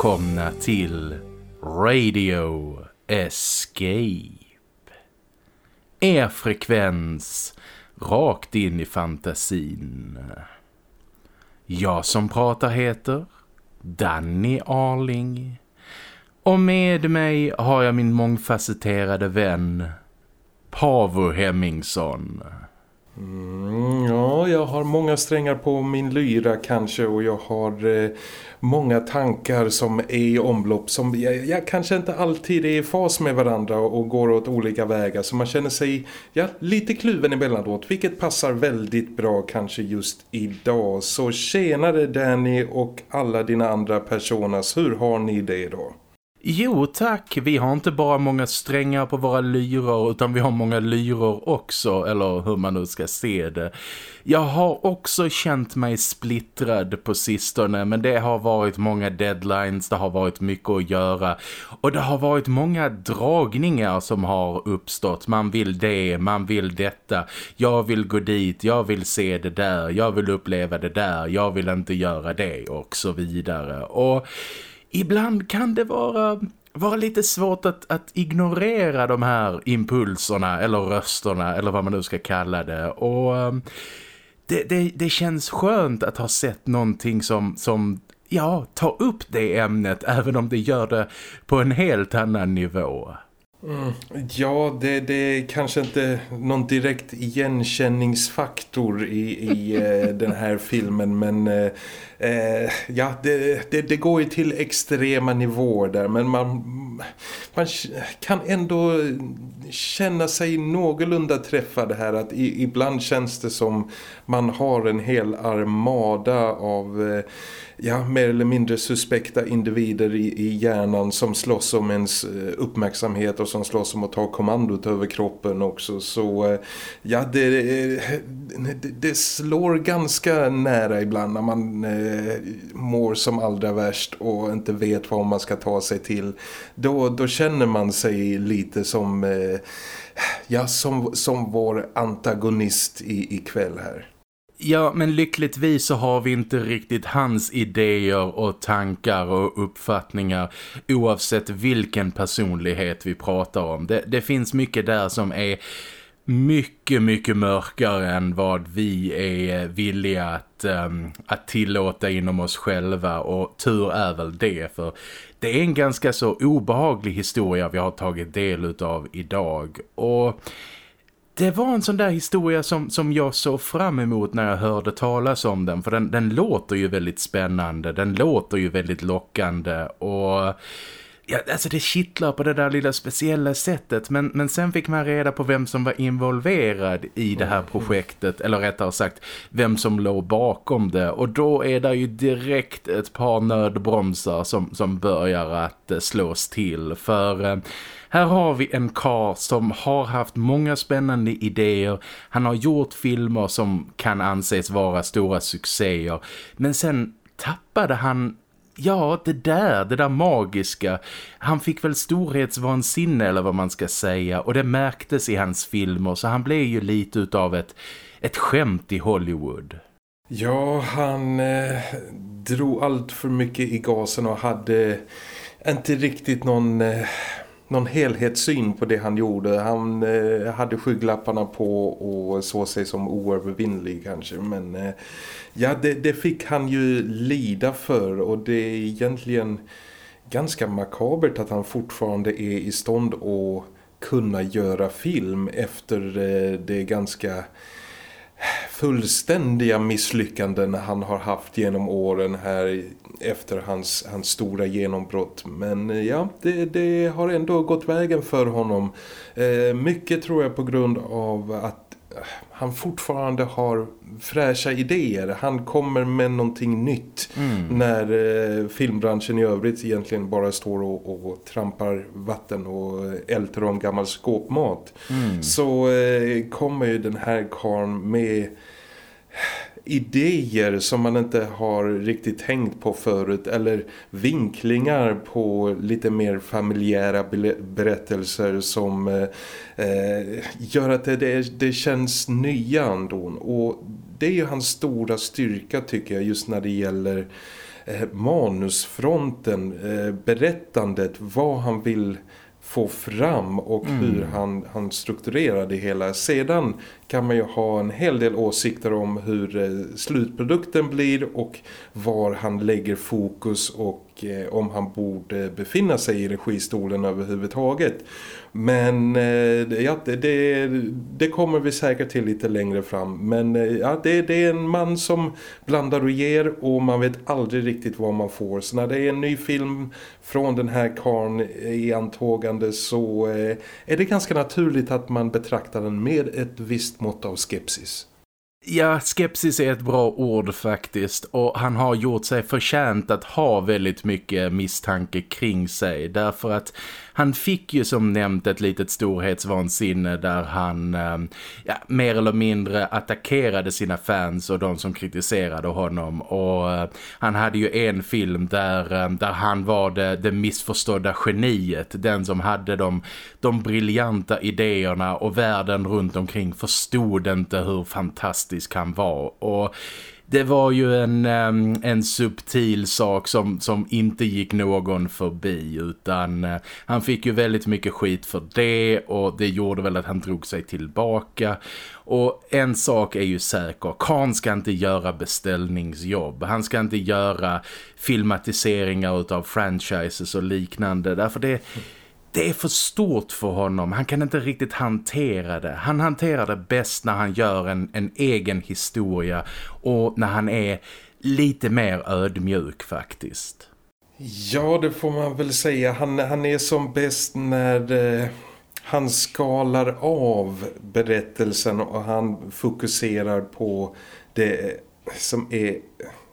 Välkomna till Radio Escape. Er frekvens rakt in i fantasin. Jag som pratar heter Danny Arling. Och med mig har jag min mångfacetterade vän Pavo Hemmingsson. Mm, ja, jag har många strängar på min lyra kanske och jag har eh, många tankar som är i omlopp som jag, jag, kanske inte alltid är i fas med varandra och, och går åt olika vägar så man känner sig ja, lite kluven emellanåt vilket passar väldigt bra kanske just idag. Så tjenare Danny och alla dina andra personas, hur har ni det då? Jo tack, vi har inte bara många strängar på våra lyror utan vi har många lyror också, eller hur man nu ska se det. Jag har också känt mig splittrad på sistone men det har varit många deadlines, det har varit mycket att göra och det har varit många dragningar som har uppstått. Man vill det, man vill detta, jag vill gå dit, jag vill se det där, jag vill uppleva det där, jag vill inte göra det och så vidare. Och ibland kan det vara, vara lite svårt att, att ignorera de här impulserna eller rösterna eller vad man nu ska kalla det. Och ehm, det, det, det känns skönt att ha sett någonting som, som ja, tar upp det ämnet även om det gör det på en helt annan nivå. Mm, ja, det, det är kanske inte någon direkt igenkänningsfaktor i, i eh, den här filmen men eh, eh ja, det, det, det, går ju till extrema nivåer där men man, man kan ändå känna sig någorlunda träffad här att i, ibland känns det som man har en hel armada av eh, ja, mer eller mindre suspekta individer i, i hjärnan som slåss om ens eh, uppmärksamhet och som slåss om att ta kommandot över kroppen också. Så eh, ja, det, det, det slår ganska nära ibland när man eh, mår som allra värst och inte vet vad man ska ta sig till. Då, då känner man sig lite som, eh, ja, som, som vår antagonist i, ikväll här. Ja, men lyckligtvis så har vi inte riktigt hans idéer och tankar och uppfattningar oavsett vilken personlighet vi pratar om. Det, det finns mycket där som är mycket, mycket mörkare än vad vi är villiga att, um, att tillåta inom oss själva och tur är väl det för det är en ganska så obehaglig historia vi har tagit del av idag och det var en sån där historia som, som jag såg fram emot när jag hörde talas om den. För den, den låter ju väldigt spännande, den låter ju väldigt lockande och... Ja, alltså det kittlar på det där lilla speciella sättet men, men sen fick man reda på vem som var involverad i det här projektet eller rättare sagt vem som låg bakom det och då är det ju direkt ett par nödbromsar som, som börjar att eh, slås till för eh, här har vi en kar som har haft många spännande idéer. Han har gjort filmer som kan anses vara stora succéer. Men sen tappade han ja, det där, det där magiska. Han fick väl storhetsvansinne eller vad man ska säga och det märktes i hans filmer så han blev ju lite utav ett, ett skämt i Hollywood. Ja, han eh, drog allt för mycket i gasen och hade inte riktigt någon... Eh någon helhetssyn på det han gjorde. Han eh, hade skygglapparna på och såg sig som oövervinnlig kanske. Men eh, ja, det, det, fick han ju lida för och det är egentligen ganska makabert att han fortfarande är i stånd att kunna göra film efter eh, det ganska fullständiga misslyckanden han har haft genom åren här efter hans, hans stora genombrott. Men eh, ja, det, det har ändå gått vägen för honom. Eh, mycket tror jag på grund av att eh, han fortfarande har fräscha idéer. Han kommer med någonting nytt mm. när eh, filmbranschen i övrigt egentligen bara står och, och trampar vatten och älter om gammal skåpmat. Mm. Så eh, kommer ju den här karn med idéer som man inte har riktigt tänkt på förut eller vinklingar på lite mer familjära berättelser som eh, eh, gör att det, det, det känns nya ändå och det är ju hans stora styrka tycker jag just när det gäller eh, manusfronten, eh, berättandet, vad han vill få fram och mm. hur han, han strukturerar det hela. Sedan kan man ju ha en hel del åsikter om hur eh, slutprodukten blir och var han lägger fokus och eh, om han borde befinna sig i registolen överhuvudtaget. Men eh, ja, det, det, kommer vi säkert till lite längre fram. Men ja, det, det, är en man som blandar och ger och man vet aldrig riktigt vad man får. Så när det är en ny film från den här karn i antågande så är det ganska naturligt att man betraktar den med ett visst mått av skepsis. Ja, skepsis är ett bra ord faktiskt och han har gjort sig förtjänt att ha väldigt mycket misstanke kring sig därför att han fick ju som nämnt ett litet storhetsvansinne där han eh, ja, mer eller mindre attackerade sina fans och de som kritiserade honom. Och eh, han hade ju en film där, eh, där han var det, det missförstådda geniet, den som hade de, de briljanta idéerna och världen runt omkring förstod inte hur fantastisk han var. Och det var ju en, en subtil sak som, som inte gick någon förbi utan eh, han fick ju väldigt mycket skit för det och det gjorde väl att han drog sig tillbaka och en sak är ju säker, Kahn ska inte göra beställningsjobb. Han ska inte göra filmatiseringar utav franchises och liknande. Därför det, det är för stort för honom. Han kan inte riktigt hantera det. Han hanterar det bäst när han gör en, en egen historia och när han är lite mer ödmjuk faktiskt. Ja, det får man väl säga. Han, han är som bäst när eh, han skalar av berättelsen och han fokuserar på det som är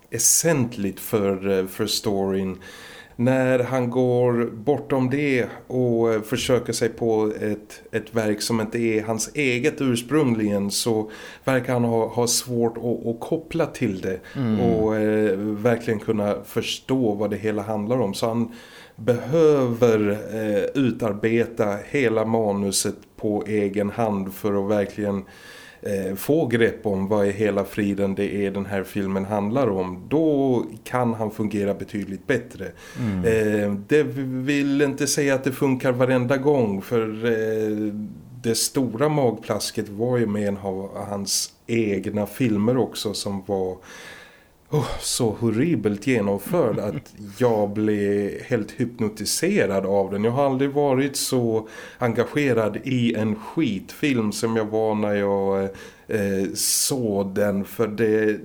essentligt för, eh, för storyn när han går bortom det och försöker sig på ett, ett verk som inte är hans eget ursprungligen så verkar han ha, ha svårt att, att koppla till det mm. och eh, verkligen kunna förstå vad det hela handlar om. Så han behöver eh, utarbeta hela manuset på egen hand för att verkligen eh, få grepp om vad i hela friden det är den här filmen handlar om då kan han fungera betydligt bättre. Mm. Eh, det vill inte säga att det funkar varenda gång för eh, det stora magplasket var ju med en av hans egna filmer också som var oh, så horribelt genomförd att jag blev helt hypnotiserad av den. Jag har aldrig varit så engagerad i en skitfilm som jag var när jag eh, såg den för det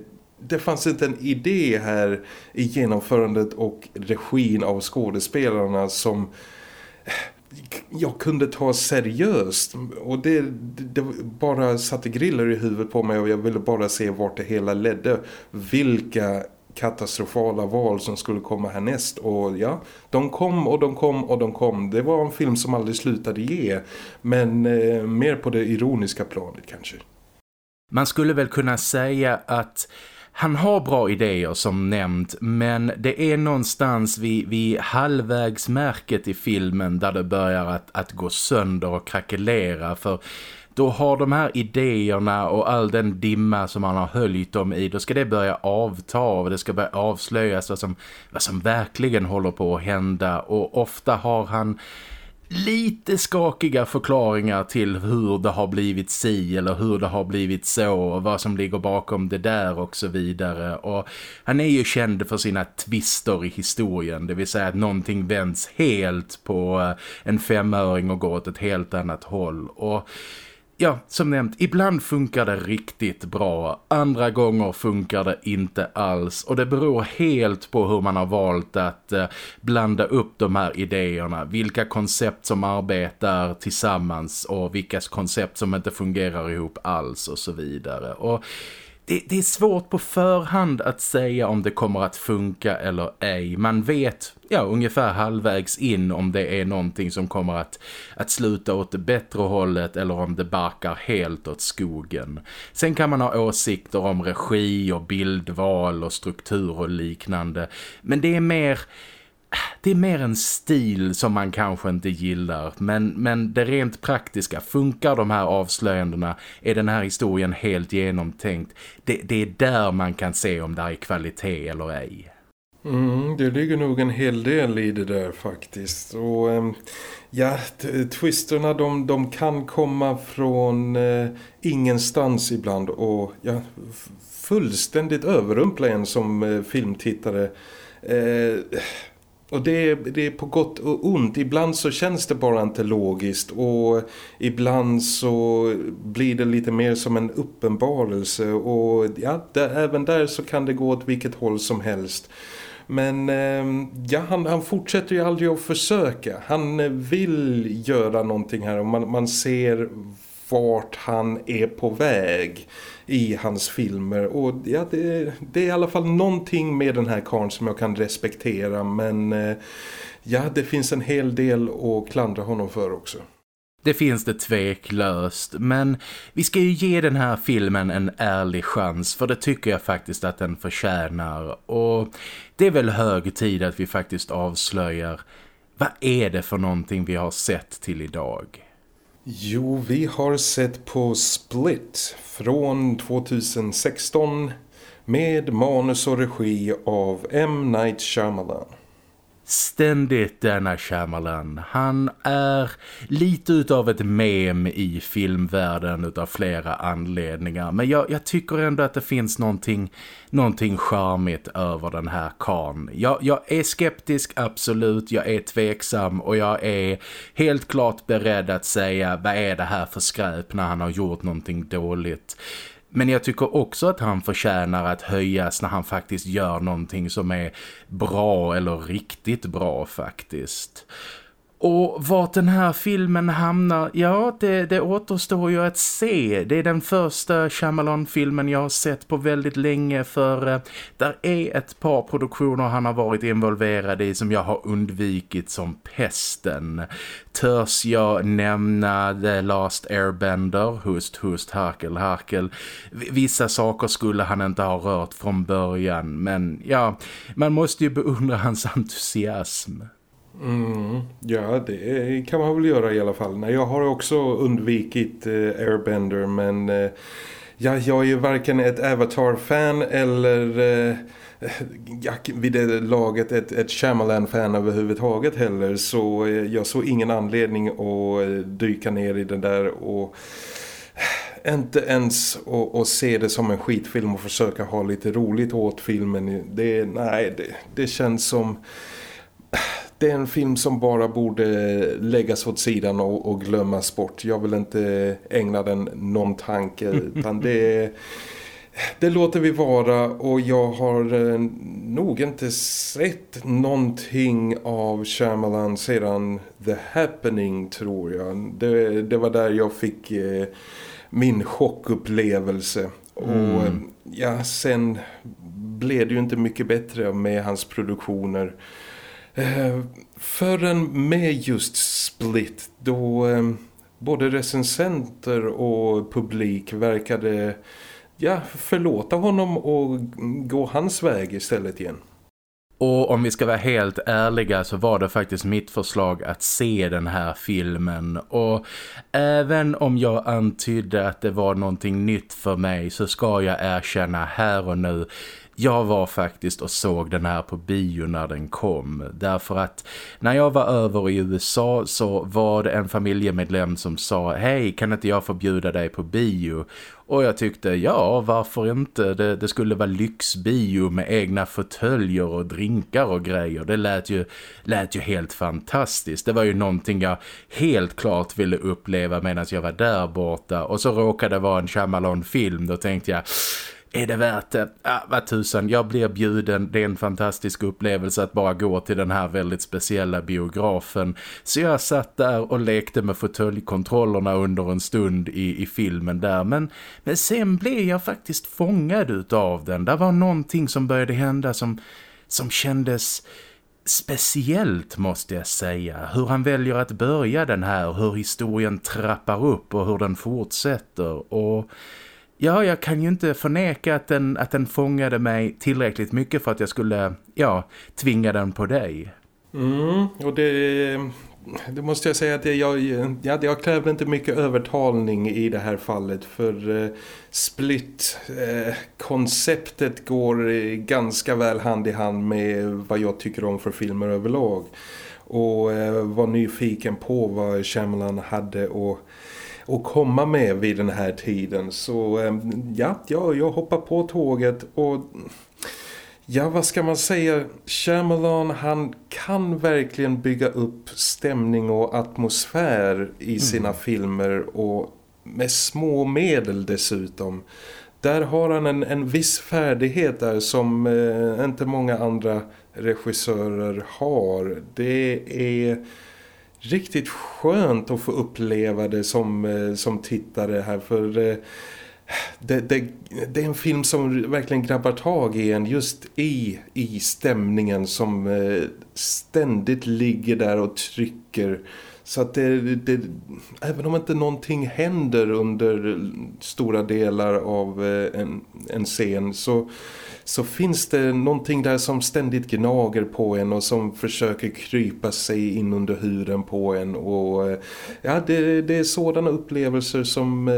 det fanns inte en idé här i genomförandet och regin av skådespelarna som eh, jag kunde ta seriöst och det, det, bara satte griller i huvudet på mig och jag ville bara se vart det hela ledde. Vilka katastrofala val som skulle komma härnäst och ja, de kom och de kom och de kom. Det var en film som aldrig slutade ge men eh, mer på det ironiska planet kanske. Man skulle väl kunna säga att han har bra idéer som nämnt men det är någonstans vid, vid halvvägsmärket i filmen där det börjar att, att gå sönder och krackelera för då har de här idéerna och all den dimma som han har höljt dem i, då ska det börja avta och det ska börja avslöjas vad som, vad som verkligen håller på att hända. Och ofta har han lite skakiga förklaringar till hur det har blivit si eller hur det har blivit så och vad som ligger bakom det där och så vidare. Och han är ju känd för sina twister i historien, det vill säga att någonting vänds helt på eh, en femöring och går åt ett helt annat håll. Och ja, som nämnt, ibland funkar det riktigt bra. Andra gånger funkar det inte alls. Och det beror helt på hur man har valt att eh, blanda upp de här idéerna. Vilka koncept som arbetar tillsammans och vilka koncept som inte fungerar ihop alls och så vidare. Och det, det, är svårt på förhand att säga om det kommer att funka eller ej. Man vet ja, ungefär halvvägs in om det är någonting som kommer att, att sluta åt det bättre hållet eller om det barkar helt åt skogen. Sen kan man ha åsikter om regi och bildval och struktur och liknande. Men det är mer det är mer en stil som man kanske inte gillar men, men det rent praktiska, funkar de här avslöjandena är den här historien helt genomtänkt det, det är där man kan se om det är kvalitet eller ej Mm, det ligger nog en hel del i det där faktiskt. Och ehm, ja, twisterna de, de kan komma från eh, ingenstans ibland och ja, fullständigt överrumpla en som eh, filmtittare. Eh, och det, det är på gott och ont. Ibland så känns det bara inte logiskt och ibland så blir det lite mer som en uppenbarelse och ja, där, även där så kan det gå åt vilket håll som helst. Men ehm, ja, han, han fortsätter ju aldrig att försöka. Han eh, vill göra någonting här och man, man ser vart han är på väg i hans filmer och ja, det, det är i alla fall någonting med den här karn som jag kan respektera men eh, ja, det finns en hel del att klandra honom för också. Det finns det tveklöst, men vi ska ju ge den här filmen en ärlig chans för det tycker jag faktiskt att den förtjänar. Och det är väl hög tid att vi faktiskt avslöjar vad är det för någonting vi har sett till idag? Jo, vi har sett på Split från 2016 med manus och regi av M. Night Shyamalan ständigt denna Shyamalan. Han är lite utav ett mem i filmvärlden utav flera anledningar. Men jag, jag tycker ändå att det finns någonting, någonting charmigt över den här kan. Jag, jag är skeptisk, absolut. Jag är tveksam och jag är helt klart beredd att säga vad är det här för skräp när han har gjort någonting dåligt. Men jag tycker också att han förtjänar att höjas när han faktiskt gör någonting som är bra eller riktigt bra faktiskt. Och vart den här filmen hamnar, ja det, det återstår ju att se. Det är den första Shyamalan-filmen jag har sett på väldigt länge för eh, där är ett par produktioner han har varit involverad i som jag har undvikit som pesten. Törs jag nämna The Last Airbender, hust, hust, harkel, harkel. Vissa saker skulle han inte ha rört från början men ja, man måste ju beundra hans entusiasm. Mm, ja, det kan man väl göra i alla fall. Nej, jag har också undvikit eh, Airbender men eh, ja, jag är ju varken ett Avatar-fan eller eh, ja, vid det laget ett, ett Shyamalan-fan överhuvudtaget heller. Så eh, jag såg ingen anledning att eh, dyka ner i den där och eh, inte ens att se det som en skitfilm och försöka ha lite roligt åt filmen. Det, nej, det, det känns som det är en film som bara borde läggas åt sidan och, och glömmas bort. Jag vill inte ägna den någon tanke utan det, det låter vi vara och jag har eh, nog inte sett någonting av Shyamalan sedan The Happening tror jag. Det, det var där jag fick eh, min chockupplevelse. Mm. Och ja, sen blev det ju inte mycket bättre med hans produktioner. Eh, förrän med just Split då eh, både recensenter och publik verkade ja, förlåta honom och gå hans väg istället igen. Och om vi ska vara helt ärliga så var det faktiskt mitt förslag att se den här filmen. Och även om jag antydde att det var någonting nytt för mig så ska jag erkänna här och nu jag var faktiskt och såg den här på bio när den kom. Därför att när jag var över i USA så var det en familjemedlem som sa Hej, kan inte jag få bjuda dig på bio? Och jag tyckte, ja varför inte? Det, det skulle vara lyxbio med egna fåtöljer och drinkar och grejer. Det lät ju, lät ju helt fantastiskt. Det var ju någonting jag helt klart ville uppleva medan jag var där borta. Och så råkade det vara en Shyamalan-film. Då tänkte jag är det värt det? Ah, vad tusan, jag blir bjuden. Det är en fantastisk upplevelse att bara gå till den här väldigt speciella biografen. Så jag satt där och lekte med fåtöljkontrollerna under en stund i, i filmen där. Men, men sen blev jag faktiskt fångad utav den. Det var någonting som började hända som, som kändes speciellt måste jag säga. Hur han väljer att börja den här, hur historien trappar upp och hur den fortsätter. Och Ja, jag kan ju inte förneka att den, att den fångade mig tillräckligt mycket för att jag skulle, ja, tvinga den på dig. Mm, och det, det måste jag säga att jag, jag, jag krävde inte mycket övertalning i det här fallet för eh, Split-konceptet eh, går eh, ganska väl hand i hand med vad jag tycker om för filmer överlag och eh, var nyfiken på vad Shyamalan hade och att komma med vid den här tiden. Så eh, ja, jag, jag hoppar på tåget och Ja, vad ska man säga? Shyamalan, han kan verkligen bygga upp stämning och atmosfär i sina mm. filmer och med små medel dessutom. Där har han en, en viss färdighet där som eh, inte många andra regissörer har. Det är riktigt skönt att få uppleva det som, eh, som tittare här för eh, det, det, det, är en film som verkligen grabbar tag i en just i, i stämningen som eh, ständigt ligger där och trycker. Så att det, det, även om inte någonting händer under stora delar av en, en scen så så finns det någonting där som ständigt gnager på en och som försöker krypa sig in under huden på en och eh, ja, det, det är sådana upplevelser som eh,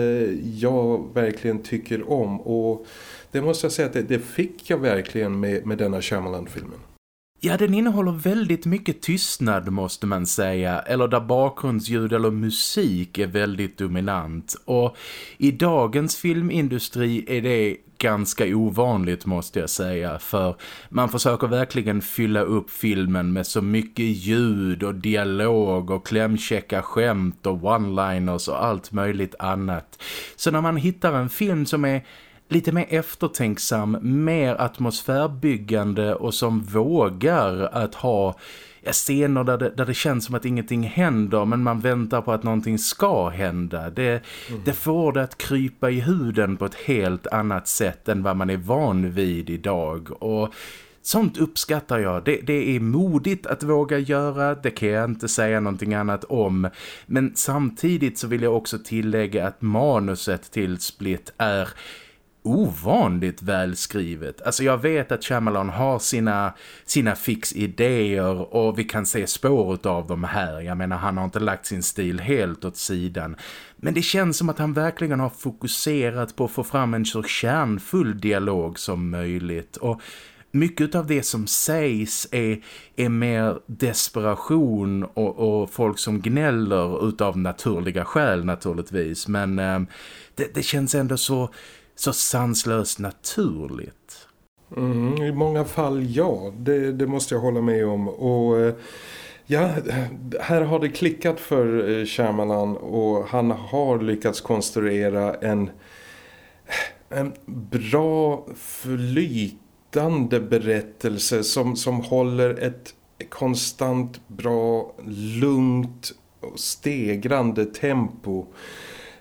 jag verkligen tycker om och det måste jag säga att det, det fick jag verkligen med, med denna Shyamalan-filmen. Ja, den innehåller väldigt mycket tystnad måste man säga. Eller där bakgrundsljud eller musik är väldigt dominant. Och i dagens filmindustri är det ganska ovanligt måste jag säga för man försöker verkligen fylla upp filmen med så mycket ljud och dialog och klämkäcka skämt och one-liners och allt möjligt annat. Så när man hittar en film som är lite mer eftertänksam, mer atmosfärbyggande och som vågar att ha scener där det, där det känns som att ingenting händer men man väntar på att någonting ska hända. Det, mm. det får det att krypa i huden på ett helt annat sätt än vad man är van vid idag och Sånt uppskattar jag. Det, det, är modigt att våga göra, det kan jag inte säga någonting annat om. Men samtidigt så vill jag också tillägga att manuset till Split är ovanligt välskrivet. Alltså jag vet att Shyamalan har sina, sina fix idéer och vi kan se spår av dem här. Jag menar han har inte lagt sin stil helt åt sidan. Men det känns som att han verkligen har fokuserat på att få fram en så kärnfull dialog som möjligt. Och mycket av det som sägs är, är mer desperation och, och folk som gnäller utav naturliga skäl naturligtvis. Men eh, det, det känns ändå så så sanslöst naturligt. Mm, I många fall ja, det, det, måste jag hålla med om. Och eh, ja, här har det klickat för eh, Shyamalan och han har lyckats konstruera en, en bra flytande berättelse som, som håller ett konstant bra, lugnt och stegrande tempo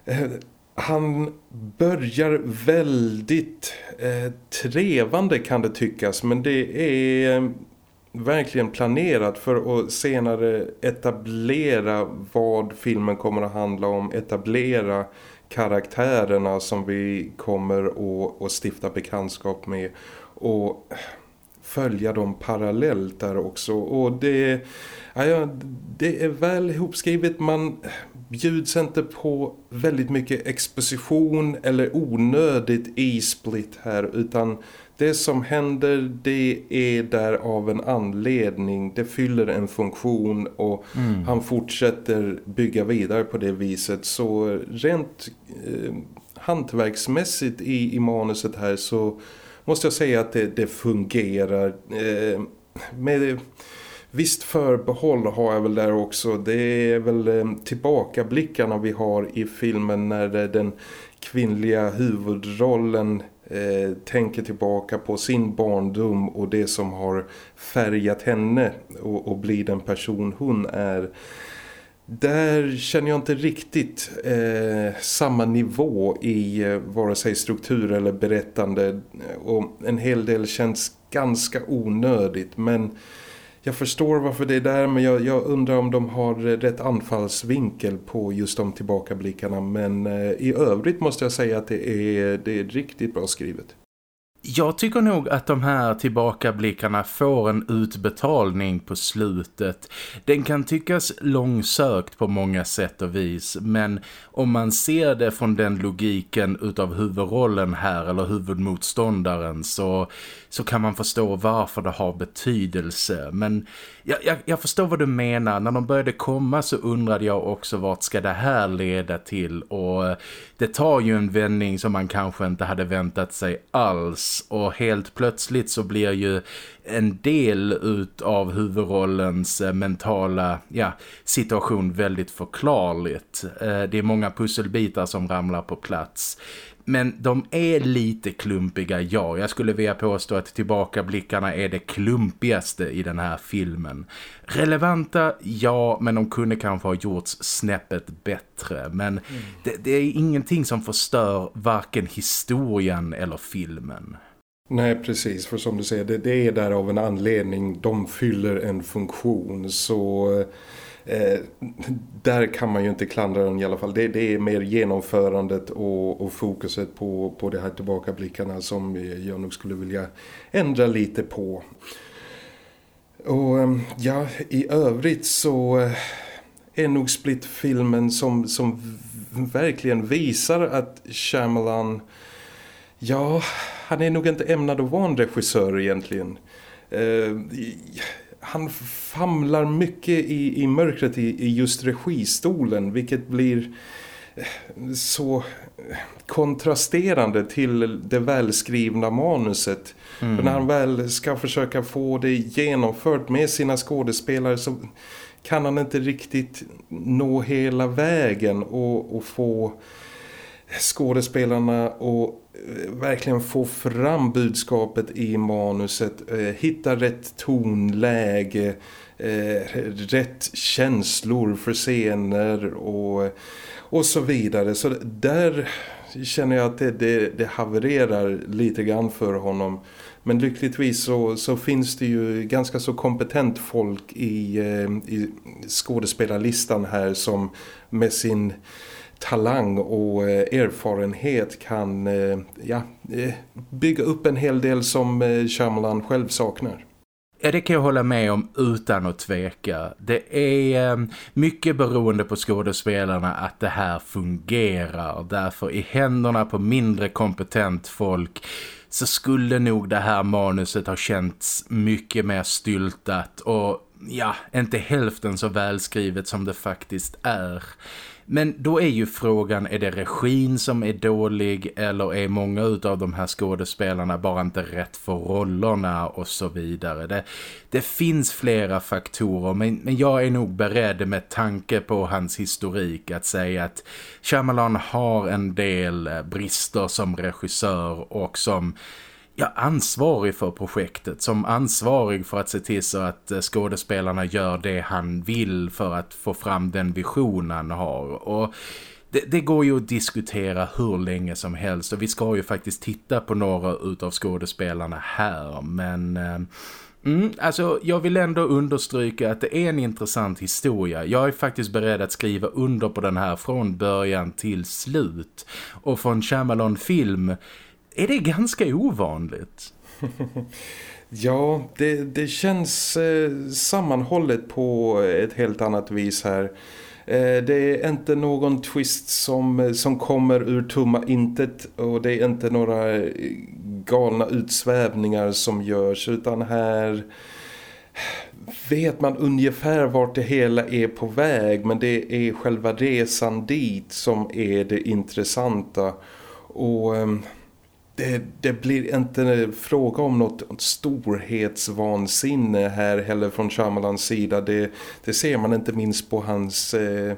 eh, han börjar väldigt eh, trevande kan det tyckas men det är eh, verkligen planerat för att senare etablera vad filmen kommer att handla om, etablera karaktärerna som vi kommer att, att stifta bekantskap med och följa dem parallellt där också. Och det, ja, det är väl ihopskrivet. Man bjuds inte på väldigt mycket exposition eller onödigt i Split här utan det som händer det är där av en anledning. Det fyller en funktion och mm. han fortsätter bygga vidare på det viset. Så rent eh, hantverksmässigt i, i manuset här så måste jag säga att det, det fungerar. Eh, med Visst förbehåll har jag väl där också. Det är väl eh, tillbakablickarna vi har i filmen när eh, den kvinnliga huvudrollen eh, tänker tillbaka på sin barndom och det som har färgat henne och, och blir den person hon är. Där känner jag inte riktigt eh, samma nivå i eh, vare sig struktur eller berättande och en hel del känns ganska onödigt men jag förstår varför det är där men jag, jag, undrar om de har rätt anfallsvinkel på just de tillbakablickarna men eh, i övrigt måste jag säga att det är, det är riktigt bra skrivet. Jag tycker nog att de här tillbakablickarna får en utbetalning på slutet. Den kan tyckas långsökt på många sätt och vis men om man ser det från den logiken utav huvudrollen här eller huvudmotståndaren så, så kan man förstå varför det har betydelse. Men jag, jag, jag förstår vad du menar. När de började komma så undrade jag också vart ska det här leda till och eh, det tar ju en vändning som man kanske inte hade väntat sig alls och helt plötsligt så blir ju en del av huvudrollens eh, mentala ja, situation väldigt förklarligt. Eh, det är många pusselbitar som ramlar på plats. Men de är lite klumpiga, ja. Jag skulle vilja påstå att tillbakablickarna är det klumpigaste i den här filmen. Relevanta, ja, men de kunde kanske ha gjorts snäppet bättre. Men mm. det, det är ingenting som förstör varken historien eller filmen. Nej, precis. För som du säger, det, det är där av en anledning. De fyller en funktion. Så eh, där kan man ju inte klandra den i alla fall. Det, det är mer genomförandet och, och, fokuset på, på de här tillbakablickarna som jag nog skulle vilja ändra lite på. Och eh, ja, i övrigt så eh, är nog Split-filmen som, som verkligen visar att Shyamalan Ja, han är nog inte ämnad att vara en regissör egentligen. Eh, han famlar mycket i, i mörkret i, i just registolen vilket blir eh, så kontrasterande till det välskrivna manuset. Mm. För när han väl ska försöka få det genomfört med sina skådespelare så kan han inte riktigt nå hela vägen och, och få skådespelarna och eh, Eh, verkligen få fram budskapet i manuset, eh, hitta rätt tonläge, eh, rätt känslor för scener och, och så vidare. Så där känner jag att det, det, det havererar lite grann för honom. Men lyckligtvis så, så finns det ju ganska så kompetent folk i, i skådespelarlistan här som med sin talang och eh, erfarenhet kan eh, ja, eh, bygga upp en hel del som Shyamalan själv saknar. Ja, det kan jag hålla med om utan att tveka. Det är mycket beroende på skådespelarna att det här fungerar. Därför i händerna på mindre kompetent folk så skulle nog det här manuset ha känts mycket mer styltat och ja, inte hälften så välskrivet som det faktiskt är. Men då är ju frågan, är det regin som är dålig eller är många av de här skådespelarna bara inte rätt för rollerna och så vidare. Det, det finns flera faktorer men, men jag är nog beredd med tanke på hans historik att säga att Shyamalan har en del eh, brister som regissör och som ja, ansvarig för projektet. Som ansvarig för att se till så att eh, skådespelarna gör det han vill för att få fram den vision han har. Och det, det, går ju att diskutera hur länge som helst och vi ska ju faktiskt titta på några utav skådespelarna här. Men... Eh, mm, alltså jag vill ändå understryka att det är en intressant historia. Jag är faktiskt beredd att skriva under på den här från början till slut. Och från Shyamalan film är det ganska ovanligt. ja, det, det känns eh, sammanhållet på ett helt annat vis här. Eh, det är inte någon twist som, eh, som kommer ur tomma intet och det är inte några eh, galna utsvävningar som görs utan här vet man ungefär vart det hela är på väg men det är själva resan dit som är det intressanta och ehm, det, det, blir inte fråga om något storhetsvansinne här heller från Shyamalans sida. Det, det ser man inte minst på hans eh,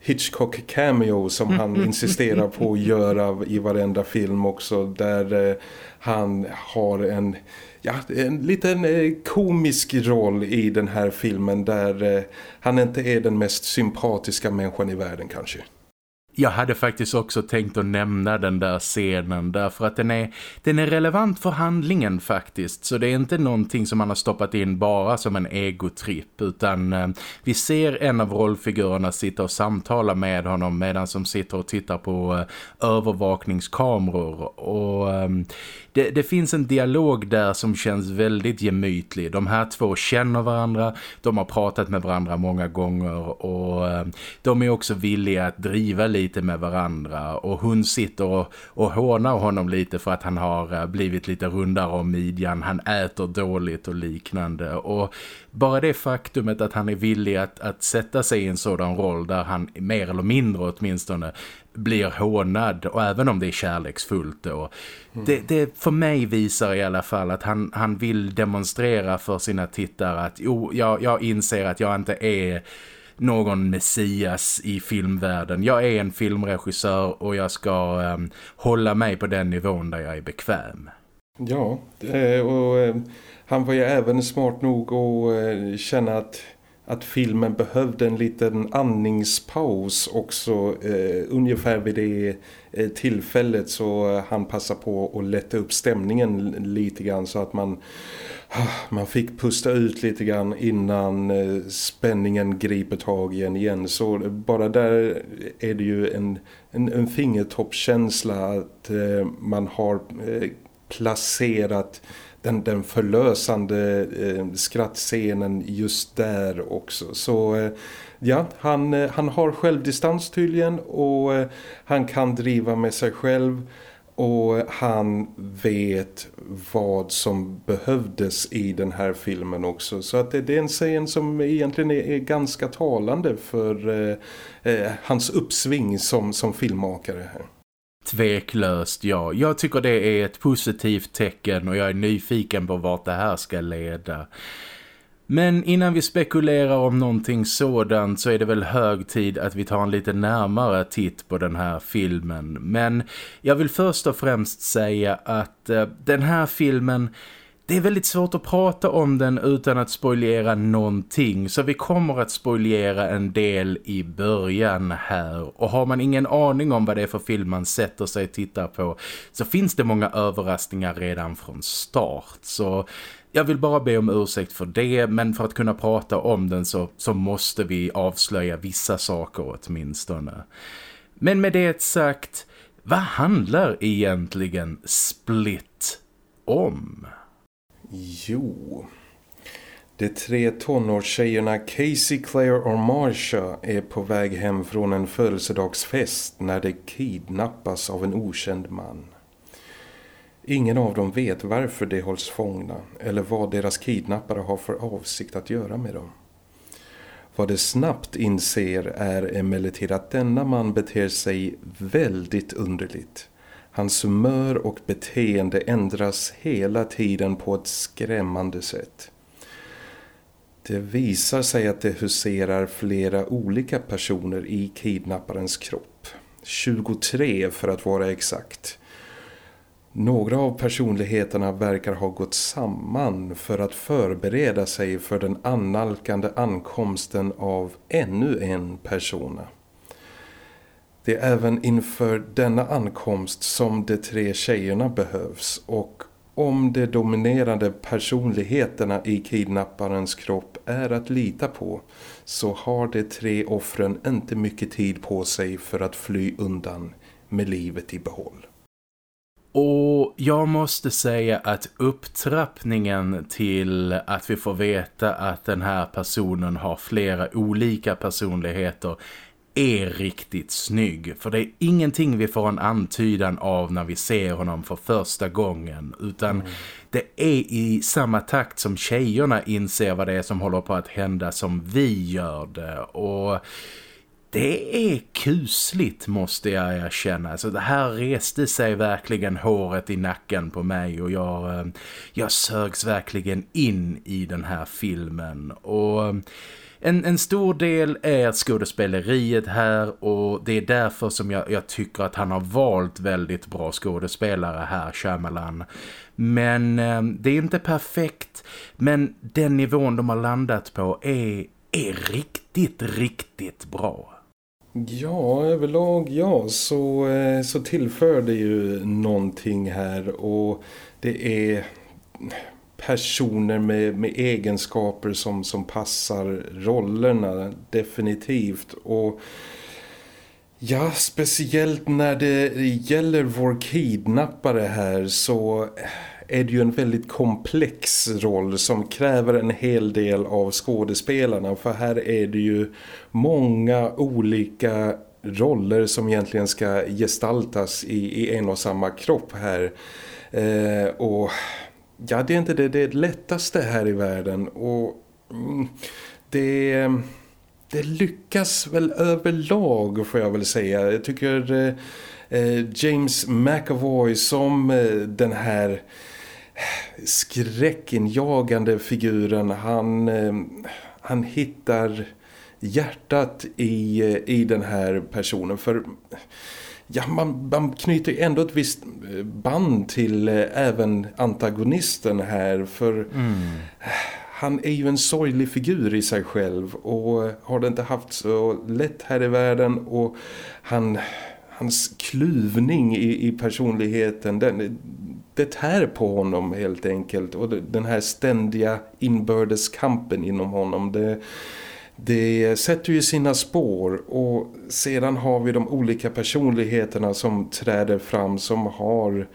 Hitchcock-cameo som han insisterar på att göra i varenda film också. Där eh, han har en, ja, en liten eh, komisk roll i den här filmen där eh, han inte är den mest sympatiska människan i världen kanske jag hade faktiskt också tänkt att nämna den där scenen därför att den är, den är relevant för handlingen faktiskt. Så det är inte någonting som man har stoppat in bara som en egotripp utan eh, vi ser en av rollfigurerna sitta och samtala med honom medan som sitter och tittar på eh, övervakningskameror och eh, det, det, finns en dialog där som känns väldigt gemytlig. De här två känner varandra, de har pratat med varandra många gånger och eh, de är också villiga att driva lite med varandra. Och hon sitter och, och hånar honom lite för att han har eh, blivit lite rundare om midjan. Han äter dåligt och liknande. Och bara det faktumet att han är villig att, att sätta sig i en sådan roll där han mer eller mindre åtminstone blir hånad och även om det är kärleksfullt då. Mm. Det, det för mig visar i alla fall att han, han vill demonstrera för sina tittare att jo, jag, jag inser att jag inte är någon messias i filmvärlden. Jag är en filmregissör och jag ska eh, hålla mig på den nivån där jag är bekväm. Ja, eh, och ehm, han var ju även smart nog att eh, känna att att filmen behövde en liten andningspaus också eh, ungefär vid det Eh, tillfället så eh, han passade på att lätta upp stämningen lite grann så att man, ah, man fick pusta ut lite grann innan eh, spänningen griper tag igen igen så bara där är det ju en, en, en fingertoppkänsla att man har placerat den, den förlösande eh, skrattscenen just där också. Så ja, han, eh, han har självdistans tydligen och eh, han kan driva med sig själv och han vet vad som behövdes i den här filmen också. Så att det, det är en scen som egentligen är, är ganska talande för eh, eh, hans uppsving som, som filmmakare här. Tveklöst, ja. Jag tycker det är ett positivt tecken och jag är nyfiken på vart det här ska leda. Men innan vi spekulerar om någonting sådant så är det väl hög tid att vi tar en lite närmare titt på den här filmen. Men jag vill först och främst säga att eh, den här filmen det är väldigt svårt att prata om den utan att spoilera någonting så vi kommer att spoilera en del i början här och har man ingen aning om vad det är för film man sätter sig och tittar på så finns det många överraskningar redan från start så jag vill bara be om ursäkt för det men för att kunna prata om den så, så måste vi avslöja vissa saker åtminstone. Men med det sagt, vad handlar egentligen Split om? Jo, de tre tonårstjejerna Casey, Claire och Marsha är på väg hem från en födelsedagsfest när de kidnappas av en okänd man. Ingen av dem vet varför de hålls fångna eller vad deras kidnappare har för avsikt att göra med dem. Vad de snabbt inser är emellertid att denna man beter sig väldigt underligt. Hans humör och beteende ändras hela tiden på ett skrämmande sätt. Det visar sig att det huserar flera olika personer i kidnapparens kropp. 23 för att vara exakt. Några av personligheterna verkar ha gått samman för att förbereda sig för den annalkande ankomsten av ännu en persona. Det är även inför denna ankomst som de tre tjejerna behövs och om de dominerande personligheterna i kidnapparens kropp är att lita på så har de tre offren inte mycket tid på sig för att fly undan med livet i behåll. Och jag måste säga att upptrappningen till att vi får veta att den här personen har flera olika personligheter är riktigt snygg. För det är ingenting vi får en antydan av när vi ser honom för första gången. Utan mm. det är i samma takt som tjejerna inser vad det är som håller på att hända som vi gör det. Och det är kusligt måste jag erkänna. Alltså det här reste sig verkligen håret i nacken på mig och jag, eh, jag sögs verkligen in i den här filmen. Och en, en stor del är skådespeleriet här och det är därför som jag, jag tycker att han har valt väldigt bra skådespelare här, Shyamalan. Men eh, det är inte perfekt, men den nivån de har landat på är, är riktigt, riktigt bra. Ja, överlag ja så, eh, så tillför det ju någonting här och det är personer med, med egenskaper som, som passar rollerna definitivt. Och ja, speciellt när det gäller vår kidnappare här så är det ju en väldigt komplex roll som kräver en hel del av skådespelarna. För här är det ju många olika roller som egentligen ska gestaltas i, i en och samma kropp här. Eh, och ja det är inte det, det lättaste här i världen. Och mm, det det lyckas väl överlag får jag väl säga. Jag tycker eh, eh, James McAvoy som eh, den här skräckinjagande figuren han, han hittar hjärtat i, i den här personen. För ja, man, man knyter ändå ett visst eh, band till även antagonisten här för mm. han är ju en sorglig figur i sig själv och har det inte haft så lätt här i världen och han hans kluvning i, i personligheten den, det tär på honom helt enkelt och den här ständiga inbördeskampen inom honom det, det sätter ju sina spår och sedan har vi de olika personligheterna som träder fram som har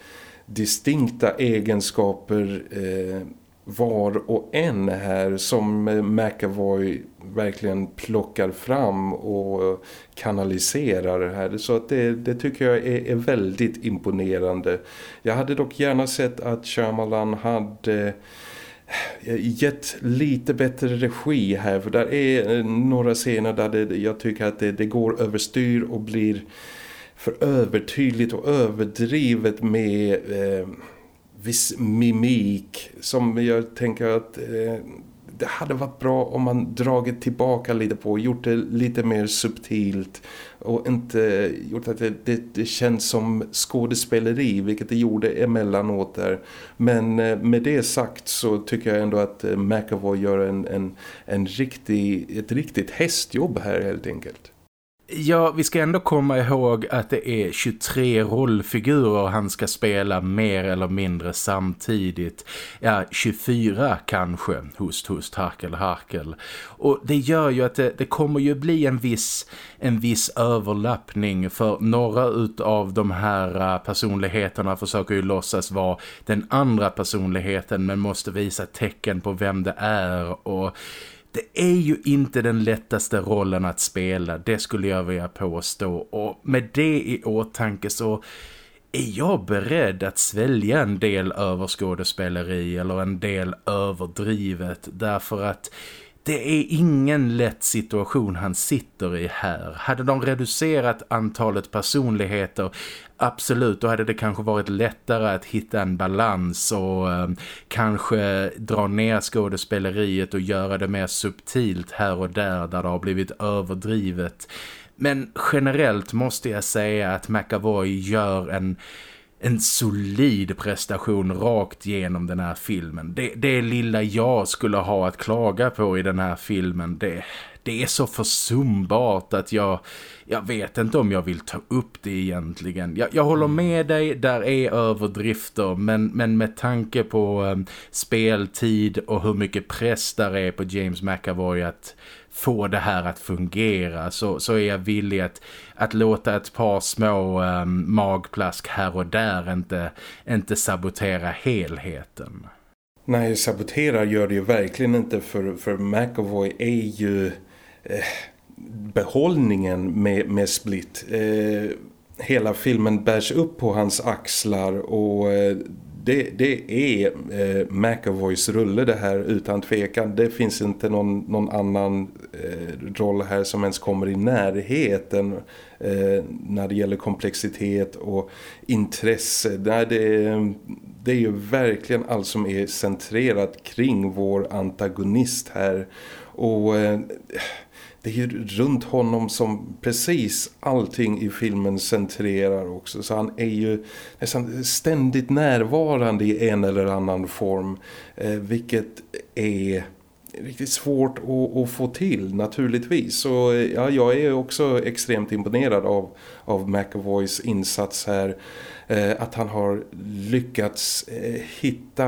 distinkta egenskaper eh, var och en här som eh, McAvoy verkligen plockar fram och kanaliserar här. Så att det, det tycker jag är, är, väldigt imponerande. Jag hade dock gärna sett att Shyamalan hade eh, gett lite bättre regi här för där är eh, några scener där det, jag tycker att det, det går överstyr och blir för övertydligt och överdrivet med eh, viss mimik som jag tänker att eh, det hade varit bra om man dragit tillbaka lite på och gjort det lite mer subtilt och inte gjort att det, det, det känns som skådespeleri vilket det gjorde emellanåt där. Men eh, med det sagt så tycker jag ändå att eh, McAvoy gör en, en, en riktig, ett riktigt hästjobb här helt enkelt. Ja, vi ska ändå komma ihåg att det är 23 rollfigurer han ska spela mer eller mindre samtidigt. Ja, 24 kanske. host, host, harkel, harkel. Och det gör ju att det, det kommer ju bli en viss, en viss överlappning för några av de här äh, personligheterna försöker ju låtsas vara den andra personligheten men måste visa tecken på vem det är och det är ju inte den lättaste rollen att spela, det skulle jag vilja påstå. Och med det i åtanke så är jag beredd att svälja en del överskådespeleri eller en del överdrivet därför att det är ingen lätt situation han sitter i här. Hade de reducerat antalet personligheter, absolut, då hade det kanske varit lättare att hitta en balans och eh, kanske dra ner skådespeleriet och göra det mer subtilt här och där där det har blivit överdrivet. Men generellt måste jag säga att McAvoy gör en en solid prestation rakt igenom den här filmen. Det, det lilla jag skulle ha att klaga på i den här filmen, det, det är så försumbart att jag, jag vet inte om jag vill ta upp det egentligen. Jag, jag håller med dig, där är överdrifter men, men med tanke på um, speltid och hur mycket press där är på James McAvoy att få det här att fungera så, så är jag villig att, att låta ett par små um, magplask här och där inte, inte sabotera helheten. Nej, sabotera gör det ju verkligen inte för, för McAvoy är ju eh, behållningen med, med Split. Eh, hela filmen bärs upp på hans axlar och eh, det, det är eh, McAvoys rulle det här utan tvekan. Det finns inte någon, någon annan eh, roll här som ens kommer i närheten eh, när det gäller komplexitet och intresse. Där det, det är ju verkligen allt som är centrerat kring vår antagonist här. Och eh, det är ju runt honom som precis allting i filmen centrerar också. Så han är ju nästan ständigt närvarande i en eller annan form. Eh, vilket är riktigt svårt att, att, få till naturligtvis. Så eh, ja, jag är också extremt imponerad av, av McAvoys insats här. Eh, att han har lyckats eh, hitta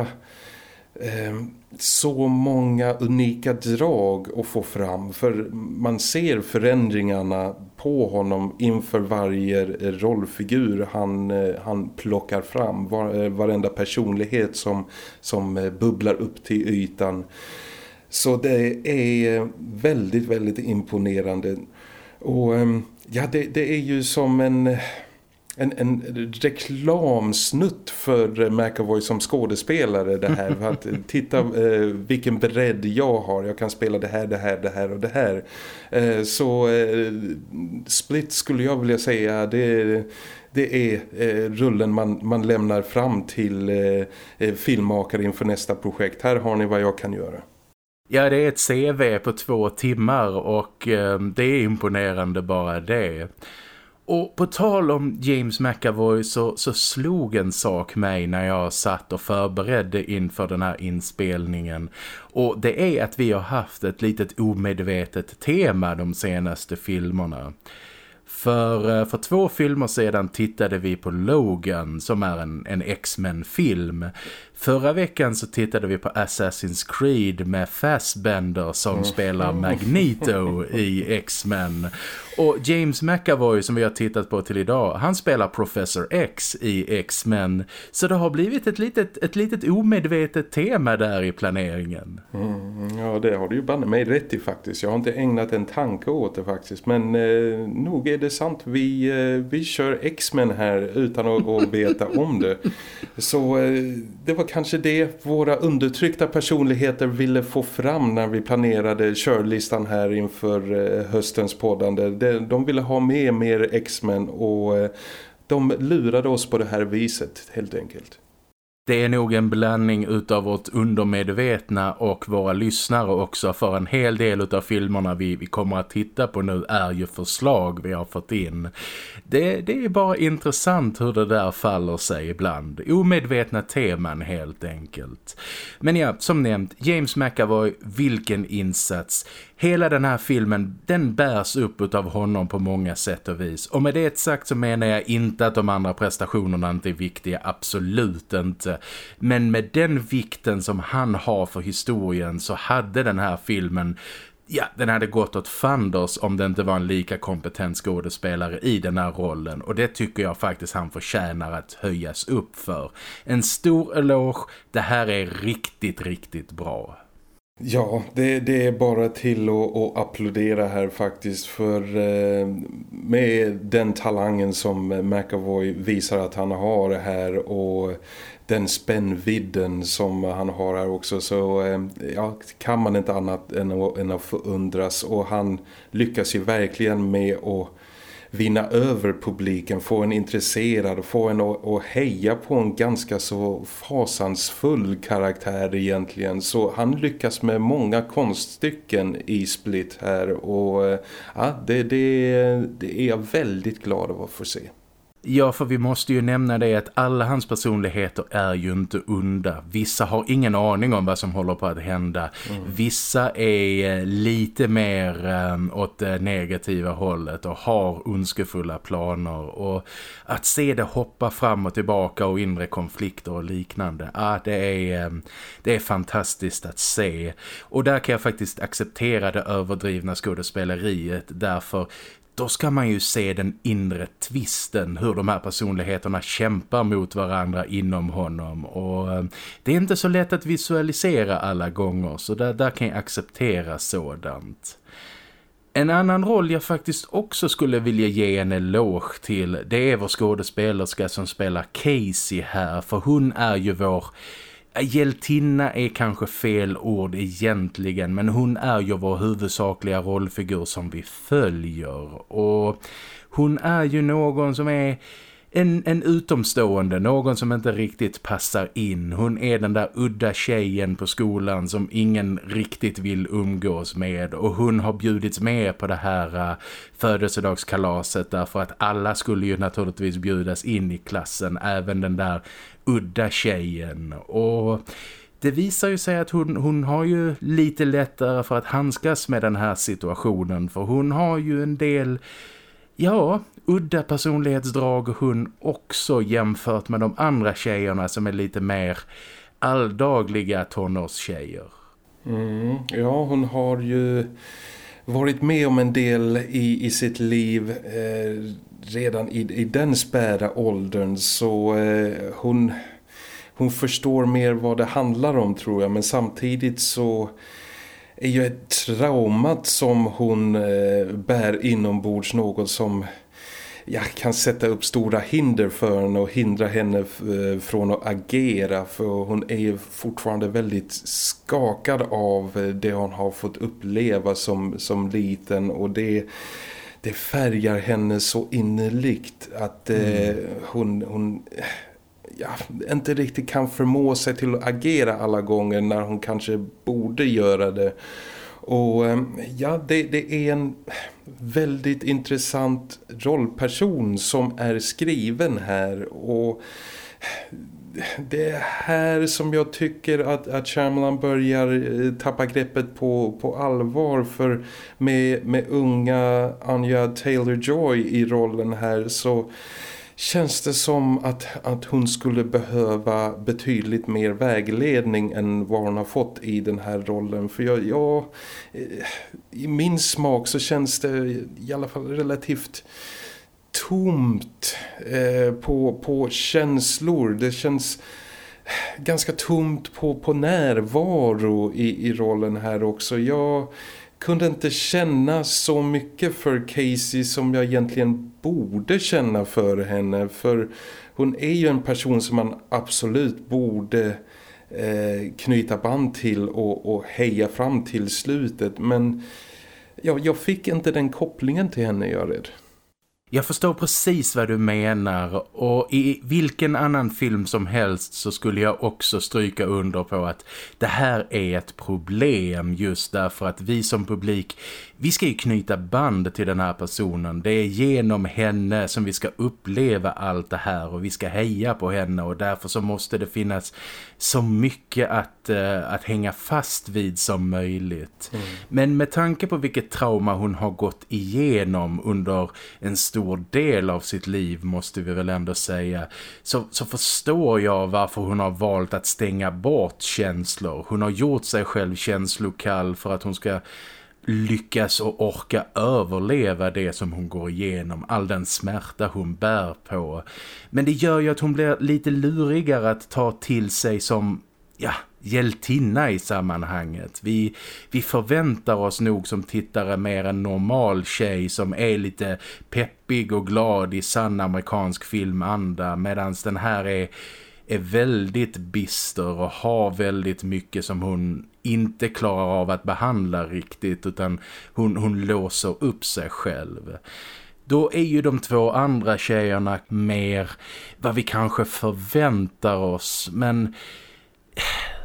eh, så många unika drag att få fram för man ser förändringarna på honom inför varje eh, rollfigur han, eh, han plockar fram var, varenda personlighet som, som bubblar upp till ytan så det är väldigt väldigt imponerande och ja det, det är ju som en en, en reklamsnutt för McAvoy som skådespelare det här. För att titta eh, vilken bredd jag har. Jag kan spela det här, det här, det här och det här. Eh, så eh, Split skulle jag vilja säga det, det är eh, rullen man, man lämnar fram till eh, eh, filmmakare inför nästa projekt. Här har ni vad jag kan göra. Ja, det är ett CV på två timmar och eh, det är imponerande bara det. Och på tal om James McAvoy så, så slog en sak mig när jag satt och förberedde inför den här inspelningen. Och det är att vi har haft ett litet omedvetet tema de senaste filmerna. För, eh, för två filmer sedan tittade vi på Logan som är en, en X-Men-film. Förra veckan så tittade vi på Assassin's Creed med Fassbender som mm. spelar Magneto i X-Men. Och James McAvoy som vi har tittat på till idag, han spelar Professor X i X-Men. Så det har blivit ett litet, ett litet omedvetet tema där i planeringen. Mm, ja, det har du ju banne mig rätt i faktiskt. Jag har inte ägnat en tanke åt det faktiskt. Men eh, nog är det sant. Vi, eh, vi kör X-Men här utan att, att veta om det. Så eh, det var kanske det våra undertryckta personligheter ville få fram när vi planerade körlistan här inför eh, höstens poddande. De ville ha med mer X-Men och eh, de lurade oss på det här viset helt enkelt. Det är nog en blandning utav vårt undermedvetna och våra lyssnare också för en hel del utav filmerna vi, vi kommer att titta på nu är ju förslag vi har fått in. Det, det är bara intressant hur det där faller sig ibland. Omedvetna teman helt enkelt. Men ja, som nämnt, James McAvoy, vilken insats. Hela den här filmen, den bärs upp av honom på många sätt och vis. Och med det sagt så menar jag inte att de andra prestationerna inte är viktiga, absolut inte. Men med den vikten som han har för historien så hade den här filmen ja, den hade gått åt fanders om det inte var en lika kompetent skådespelare i den här rollen. Och det tycker jag faktiskt han förtjänar att höjas upp för. En stor eloge, det här är riktigt, riktigt bra. Ja, det, det, är bara till att, att applådera här faktiskt. För eh, med den talangen som McAvoy visar att han har här och den spännvidden som han har här också så eh, ja, kan man inte annat än att, än att förundras och han lyckas ju verkligen med att vinna över publiken, få en intresserad, få en att, heja på en ganska så fasansfull karaktär egentligen. Så han lyckas med många konststycken i Split här och eh, ja, det, det, det är jag väldigt glad av att få se. Ja, för vi måste ju nämna det att alla hans personligheter är ju inte onda. Vissa har ingen aning om vad som håller på att hända. Mm. Vissa är eh, lite mer um, åt det negativa hållet och har ondskefulla planer. Och att se det hoppa fram och tillbaka och inre konflikter och liknande. Ah, det, är, um, det är fantastiskt att se. Och där kan jag faktiskt acceptera det överdrivna skådespeleriet. Därför då ska man ju se den inre tvisten, hur de här personligheterna kämpar mot varandra inom honom och eh, det är inte så lätt att visualisera alla gånger så där, där kan jag acceptera sådant. En annan roll jag faktiskt också skulle vilja ge en eloge till det är vår skådespelerska som spelar Casey här för hon är ju vår Hjältinna är kanske fel ord egentligen men hon är ju vår huvudsakliga rollfigur som vi följer och hon är ju någon som är en, en utomstående, någon som inte riktigt passar in. Hon är den där udda tjejen på skolan som ingen riktigt vill umgås med och hon har bjudits med på det här uh, födelsedagskalaset därför att alla skulle ju naturligtvis bjudas in i klassen, även den där udda tjejen och det visar ju sig att hon, hon har ju lite lättare för att handskas med den här situationen för hon har ju en del, ja, udda personlighetsdrag hon också jämfört med de andra tjejerna som är lite mer alldagliga tonårstjejer. Mm, ja, hon har ju varit med om en del i, i sitt liv eh, redan i, i den späda åldern så eh, hon, hon förstår mer vad det handlar om tror jag. Men samtidigt så är ju ett traumat som hon eh, bär inombords något som jag kan sätta upp stora hinder för henne och hindra henne eh, från att agera. För hon är fortfarande väldigt skakad av eh, det hon har fått uppleva som, som liten. Och det, det färgar henne så innerligt att eh, mm. hon, hon ja, inte riktigt kan förmå sig till att agera alla gånger när hon kanske borde göra det. Och ja, det, det är en väldigt intressant rollperson som är skriven här och det är här som jag tycker att, att Shyamalan börjar eh, tappa greppet på, på allvar för med, med unga Anya Taylor-Joy i rollen här så känns det som att, att hon skulle behöva betydligt mer vägledning än vad hon har fått i den här rollen. För jag, jag eh, i min smak så känns det i alla fall relativt tomt eh, på, på känslor. Det känns ganska tomt på, på närvaro i, i rollen här också. Jag kunde inte känna så mycket för Casey som jag egentligen borde känna för henne. För hon är ju en person som man absolut borde eh, knyta band till och, och heja fram till slutet. Men ja, jag fick inte den kopplingen till henne, jag är rädd. Jag förstår precis vad du menar och i vilken annan film som helst så skulle jag också stryka under på att det här är ett problem just därför att vi som publik vi ska ju knyta band till den här personen. Det är genom henne som vi ska uppleva allt det här och vi ska heja på henne och därför så måste det finnas så mycket att, uh, att hänga fast vid som möjligt. Mm. Men med tanke på vilket trauma hon har gått igenom under en stor del av sitt liv måste vi väl ändå säga så, så förstår jag varför hon har valt att stänga bort känslor. Hon har gjort sig själv känslokall för att hon ska lyckas och orka överleva det som hon går igenom, all den smärta hon bär på. Men det gör ju att hon blir lite lurigare att ta till sig som, ja, hjältinna i sammanhanget. Vi, vi förväntar oss nog som tittare mer en normal tjej som är lite peppig och glad i sann amerikansk filmanda medan den här är är väldigt bister och har väldigt mycket som hon inte klarar av att behandla riktigt utan hon, hon låser upp sig själv. Då är ju de två andra tjejerna mer vad vi kanske förväntar oss men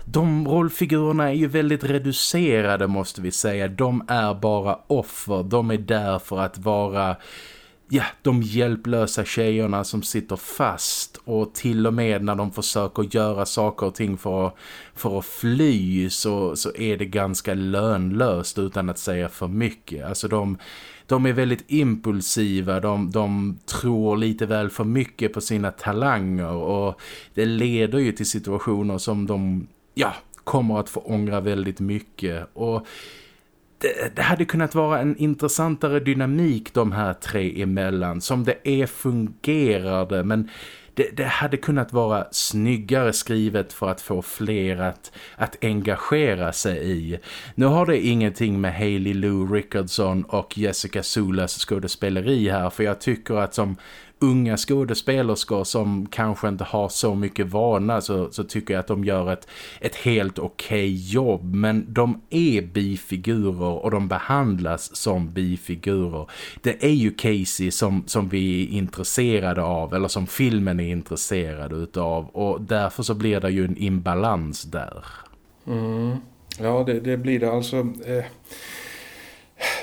de rollfigurerna är ju väldigt reducerade måste vi säga. De är bara offer. De är där för att vara ja, de hjälplösa tjejerna som sitter fast och till och med när de försöker göra saker och ting för att, för att fly så, så är det ganska lönlöst utan att säga för mycket. Alltså de, de är väldigt impulsiva, de, de tror lite väl för mycket på sina talanger och det leder ju till situationer som de ja, kommer att få ångra väldigt mycket och det, det, hade kunnat vara en intressantare dynamik de här tre emellan. Som det är fungerade men det, det, hade kunnat vara snyggare skrivet för att få fler att, att engagera sig i. Nu har det ingenting med Hailey Lou Rickardson och Jessica Sulas skådespeleri här för jag tycker att som unga skådespelerskor som kanske inte har så mycket vana så, så tycker jag att de gör ett, ett helt okej okay jobb. Men de är bifigurer och de behandlas som bifigurer. Det är ju Casey som, som vi är intresserade av eller som filmen är intresserad utav och därför så blir det ju en imbalans där. Mm. Ja, det, det, blir det alltså... Eh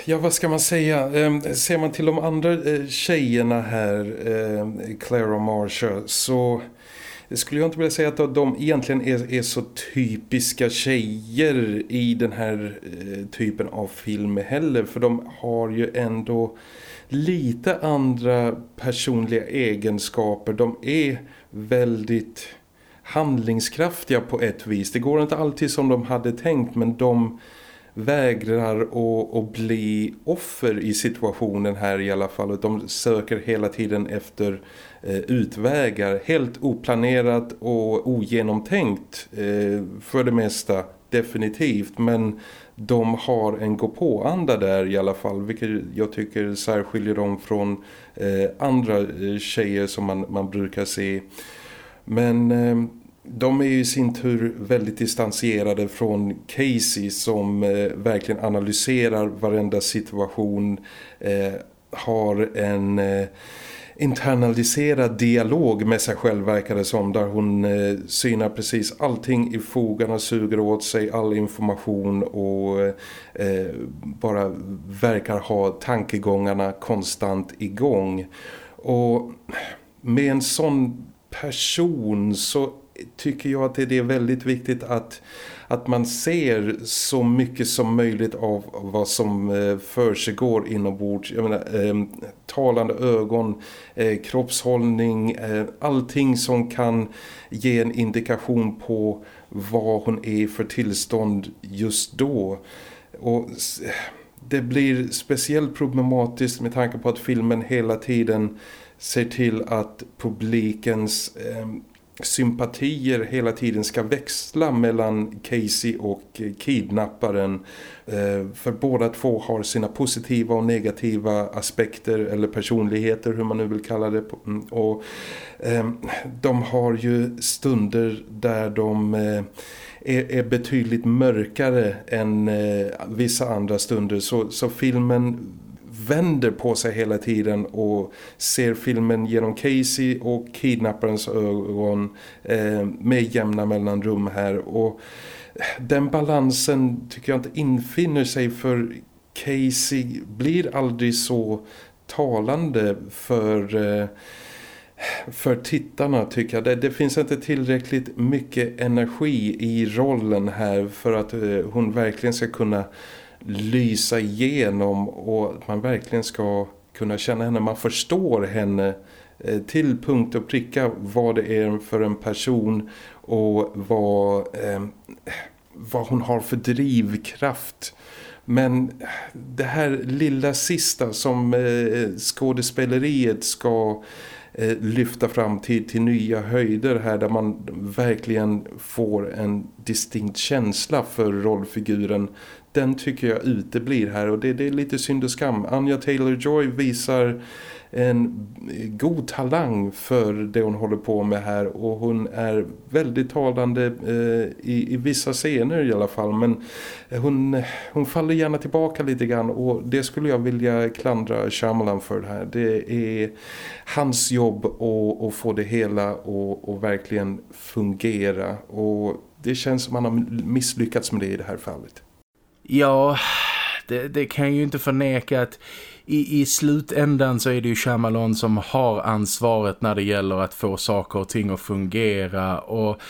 Ja, vad ska man säga? Ehm, ser man till de andra eh, tjejerna här, ehm, Claire och Marsha, så skulle jag inte vilja säga att de egentligen är, är så typiska tjejer i den här eh, typen av film heller. För de har ju ändå lite andra personliga egenskaper. De är väldigt handlingskraftiga på ett vis. Det går inte alltid som de hade tänkt men de vägrar att, att bli offer i situationen här i alla fall. De söker hela tiden efter eh, utvägar. Helt oplanerat och ogenomtänkt eh, för det mesta definitivt. Men de har en gå-på-anda där i alla fall. Vilket jag tycker särskiljer dem från eh, andra eh, tjejer som man, man brukar se. Men eh, de är i sin tur väldigt distanserade från Casey som eh, verkligen analyserar varenda situation. Eh, har en eh, internaliserad dialog med sig själv verkar det som. Där hon eh, synar precis allting i fogarna, suger åt sig all information och eh, bara verkar ha tankegångarna konstant igång. Och med en sån person så tycker jag att det är väldigt viktigt att, att man ser så mycket som möjligt av vad som eh, försiggår för sig går inombords. Jag menar, eh, talande ögon, eh, kroppshållning, eh, allting som kan ge en indikation på vad hon är för tillstånd just då. Och det blir speciellt problematiskt med tanke på att filmen hela tiden ser till att publikens eh, sympatier hela tiden ska växla mellan Casey och eh, kidnapparen. Eh, för båda två har sina positiva och negativa aspekter eller personligheter hur man nu vill kalla det. Mm, och ehm, de har ju stunder där de eh, är, betydligt mörkare än vissa andra stunder. Så, så filmen vänder på sig hela tiden och ser filmen genom Casey och kidnapparens ögon eh, med jämna mellanrum här och den balansen tycker jag inte infinner sig för Casey blir aldrig så talande för eh, för tittarna tycker jag. Det, det, finns inte tillräckligt mycket energi i rollen här för att eh, hon verkligen ska kunna lysa igenom och att man verkligen ska kunna känna henne. Man förstår henne eh, till punkt och pricka vad det är för en person och vad, eh, vad hon har för drivkraft. Men det här lilla sista som eh, skådespeleriet ska eh, Eh, lyfta fram till, till nya höjder här där man verkligen får en distinkt känsla för rollfiguren den tycker jag uteblir här och det, det är lite synd och skam. Anja Taylor-Joy visar en god talang för det hon håller på med här och hon är väldigt talande eh, i, i vissa scener i alla fall men hon, hon faller gärna tillbaka lite grann och det skulle jag vilja klandra Shyamalan för det här. Det är hans jobb att, att få det hela att verkligen fungera och det känns som han har misslyckats med det i det här fallet. Ja, det, det kan ju inte förneka att i, i slutändan så är det ju Shyamalan som har ansvaret när det gäller att få saker och ting att fungera och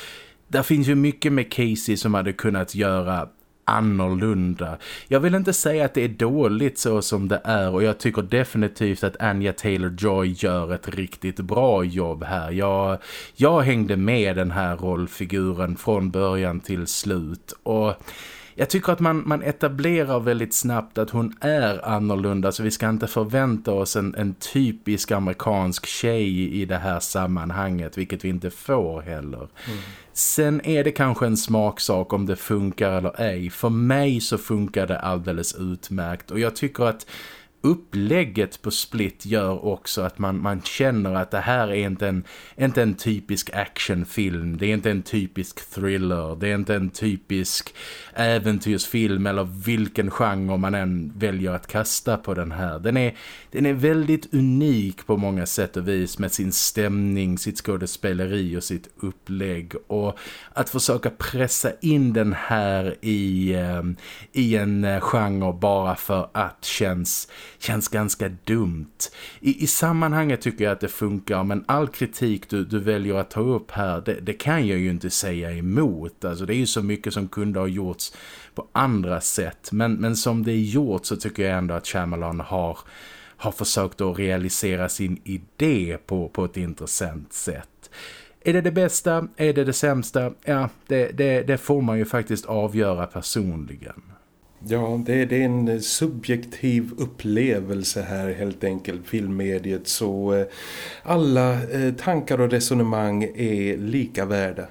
där finns ju mycket med Casey som hade kunnat göra annorlunda. Jag vill inte säga att det är dåligt så som det är och jag tycker definitivt att Anya Taylor-Joy gör ett riktigt bra jobb här. Jag, jag hängde med den här rollfiguren från början till slut och jag tycker att man, man etablerar väldigt snabbt att hon är annorlunda så vi ska inte förvänta oss en, en typisk amerikansk tjej i det här sammanhanget vilket vi inte får heller. Mm. Sen är det kanske en smaksak om det funkar eller ej. För mig så funkar det alldeles utmärkt och jag tycker att upplägget på Split gör också att man, man känner att det här är inte en, inte en typisk actionfilm. Det är inte en typisk thriller. Det är inte en typisk äventyrsfilm eller vilken genre man än väljer att kasta på den här. Den är, den är väldigt unik på många sätt och vis med sin stämning, sitt skådespeleri och sitt upplägg. Och att försöka pressa in den här i, eh, i en eh, genre bara för att känns känns ganska dumt. I, i sammanhanget tycker jag att det funkar men all kritik du, du väljer att ta upp här det, det kan jag ju inte säga emot. Alltså det är ju så mycket som kunde ha gjorts på andra sätt men, men som det är gjort så tycker jag ändå att Shyamalan har har försökt att realisera sin idé på, på ett intressant sätt. Är det det bästa? Är det det sämsta? Ja, det, det, det får man ju faktiskt avgöra personligen. Ja, det, det, är en subjektiv upplevelse här helt enkelt, filmmediet. Så eh, alla eh, tankar och resonemang är lika värda.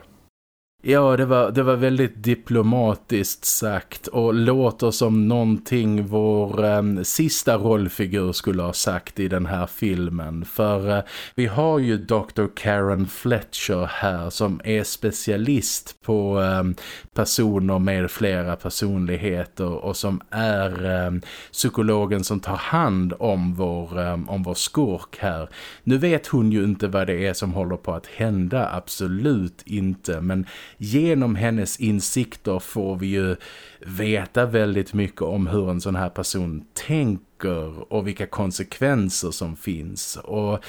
Ja, det var, det var väldigt diplomatiskt sagt och låter som någonting vår eh, sista rollfigur skulle ha sagt i den här filmen. För eh, vi har ju Dr. Karen Fletcher här som är specialist på eh, personer med flera personligheter och som är ehm, psykologen som tar hand om vår, ehm, om vår skurk här. Nu vet hon ju inte vad det är som håller på att hända, absolut inte. Men genom hennes insikter får vi ju veta väldigt mycket om hur en sån här person tänker och vilka konsekvenser som finns. Och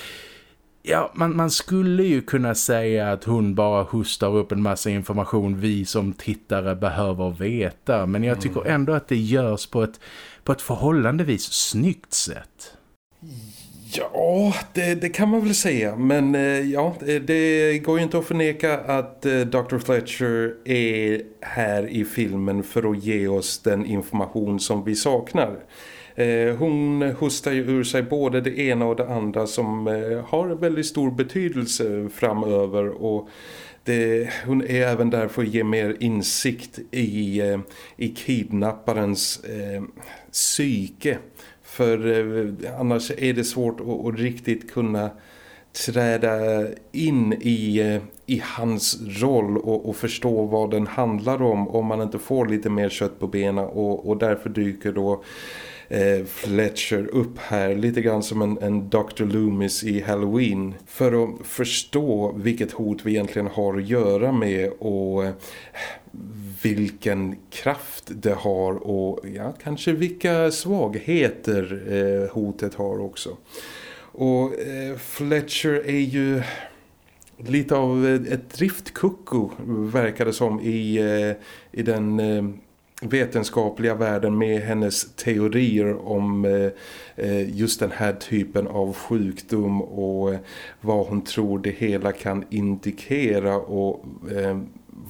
ja, man, man skulle ju kunna säga att hon bara hostar upp en massa information vi som tittare behöver veta. Men jag tycker mm. ändå att det görs på ett, på ett förhållandevis snyggt sätt. Ja, det, det, kan man väl säga. Men eh, ja, det, går ju inte att förneka att eh, Dr. Fletcher är här i filmen för att ge oss den information som vi saknar. Eh, hon hostar ju ur sig både det ena och det andra som har väldigt stor betydelse framöver och det, hon är även där för att ge mer insikt i, i kidnapparens eh, psyke för eh, annars är det svårt att, att riktigt kunna träda in i, eh, i hans roll och, och, förstå vad den handlar om om man inte får lite mer kött på benen och, och därför dyker då eh, Fletcher upp här lite grann som en, en Dr. Loomis i Halloween för att förstå vilket hot vi egentligen har att göra med och eh, vilken kraft det har och ja, kanske vilka svagheter eh, hotet har också. Och eh, Fletcher är ju lite av ett driftkucko verkar det som i, eh, i den eh, vetenskapliga världen med hennes teorier om eh, eh, just den här typen av sjukdom och eh, vad hon tror det hela kan indikera och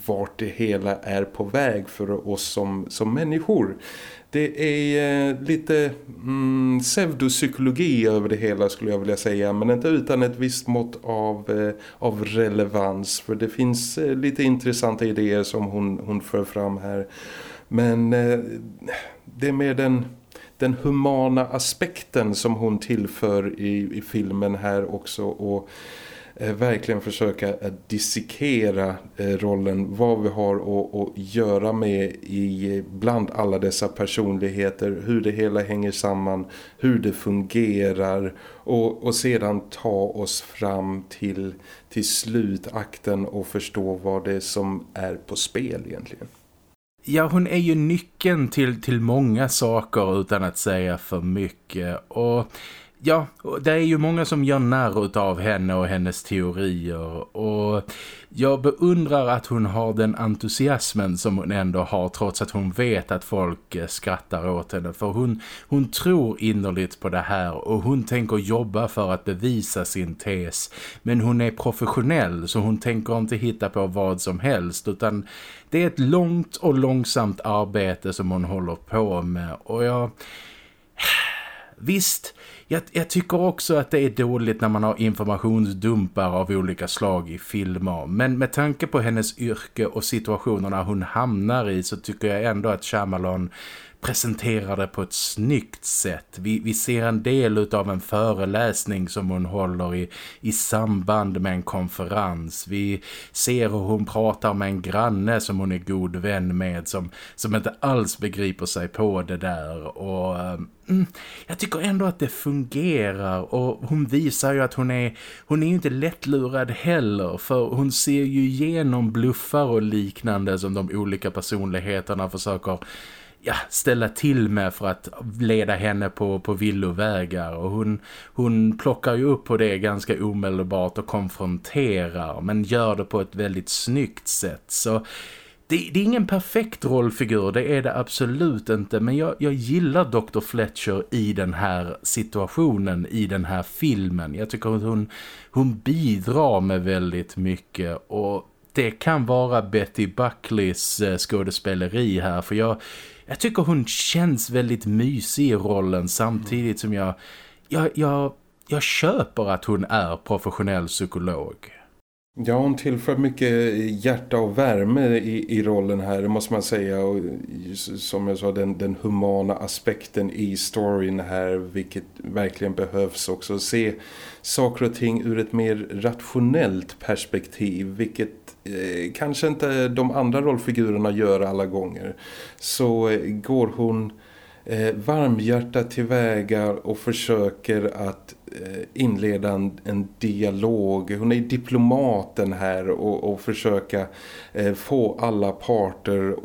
vart det hela är på väg för oss som, som människor. Det är eh, lite mm, pseudopsykologi över det hela skulle jag vilja säga. Men inte utan ett visst mått av, eh, av relevans. För det finns eh, lite intressanta idéer som hon, hon för fram här. Men eh, det är mer den, den humana aspekten som hon tillför i, i filmen här också. Och eh, verkligen försöka att dissekera eh, rollen, vad vi har att, att göra med i, bland alla dessa personligheter, hur det hela hänger samman, hur det fungerar och, och sedan ta oss fram till, till slutakten och förstå vad det är som är på spel egentligen. Ja, hon är ju nyckeln till, till många saker utan att säga för mycket. Och ja, det är ju många som gör narr av henne och hennes teorier. Och jag beundrar att hon har den entusiasmen som hon ändå har trots att hon vet att folk eh, skrattar åt henne. För hon, hon tror innerligt på det här och hon tänker jobba för att bevisa sin tes. Men hon är professionell så hon tänker inte hitta på vad som helst utan det är ett långt och långsamt arbete som hon håller på med. Och jag... Visst, jag, jag, tycker också att det är dåligt när man har informationsdumpar av olika slag i filmer. Men med tanke på hennes yrke och situationerna hon hamnar i så tycker jag ändå att Shyamalan presenterar det på ett snyggt sätt. Vi, vi ser en del av en föreläsning som hon håller i, i samband med en konferens. Vi ser hur hon pratar med en granne som hon är god vän med som, som inte alls begriper sig på det där. Och eh, mm, jag tycker ändå att det fungerar och hon visar ju att hon är, hon är ju inte lättlurad heller för hon ser ju igenom bluffar och liknande som de olika personligheterna försöker ja, ställa till med för att leda henne på, på villovägar och hon, hon plockar ju upp på det ganska omedelbart och konfronterar men gör det på ett väldigt snyggt sätt så det, det, är ingen perfekt rollfigur, det är det absolut inte. Men jag, jag gillar Dr. Fletcher i den här situationen, i den här filmen. Jag tycker att hon, hon bidrar med väldigt mycket och det kan vara Betty Buckleys eh, skådespeleri här. För jag, jag tycker hon känns väldigt mysig i rollen samtidigt som jag, jag, jag, jag köper att hon är professionell psykolog. Ja, hon tillför mycket hjärta och värme i, i rollen här, det måste man säga. Och som jag sa, den, den humana aspekten i storyn här, vilket verkligen behövs också. Se saker och ting ur ett mer rationellt perspektiv, vilket kanske inte de andra rollfigurerna gör alla gånger. Så eh, går hon eh, varmhjärtat tillväga och försöker att eh, inleda en, en, dialog. Hon är diplomaten här och, och försöka eh, få alla parter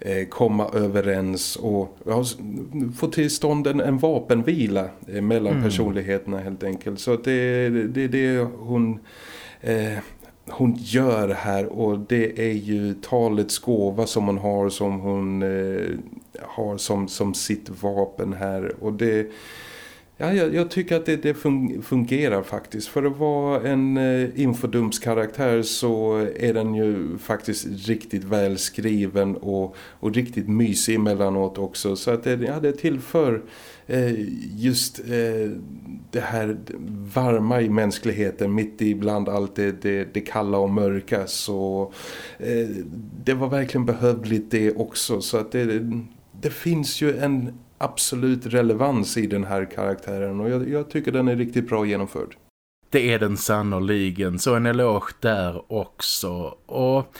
eh, komma överens och ja, få till stånd en, en vapenvila eh, mellan mm. personligheterna helt enkelt. Så det är det, det hon eh, hon gör här och det är ju talets gåva som hon har som hon eh, har som, som sitt vapen här och det Ja, jag, jag, tycker att det, det, fungerar faktiskt. För att vara en eh, infodumskaraktär så är den ju faktiskt riktigt välskriven och, och riktigt mysig emellanåt också. Så att det, ja, det tillför eh, Eh, just eh, det här varma i mänskligheten mitt ibland allt det, det, det kalla och mörka. Så eh, det var verkligen behövligt det också. Så att det, det finns ju en absolut relevans i den här karaktären och jag, jag tycker den är riktigt bra genomförd. Det är den sannoliken, så en eloge där också. Och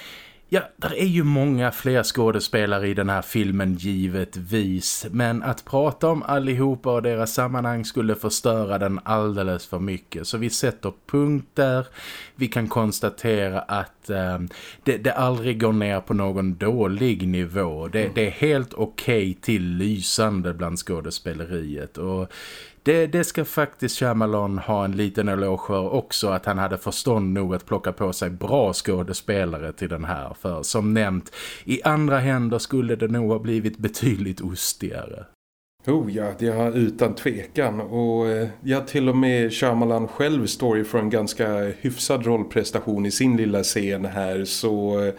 Ja, där är ju många fler skådespelare i den här filmen givetvis. Men att prata om allihopa och deras sammanhang skulle förstöra den alldeles för mycket. Så vi sätter punkt där. Vi kan konstatera att eh, det, det, aldrig går ner på någon dålig nivå. Det, det är helt okej okay till lysande bland skådespeleriet. Och det, det ska faktiskt Shyamalan ha en liten eloge för också att han hade förstånd nog att plocka på sig bra skådespelare till den här. För som nämnt, i andra händer skulle det nog ha blivit betydligt ostigare. Oh ja, det har utan tvekan. Och eh, ja, till och med Shyamalan själv står ju för en ganska hyfsad rollprestation i sin lilla scen här. Så eh,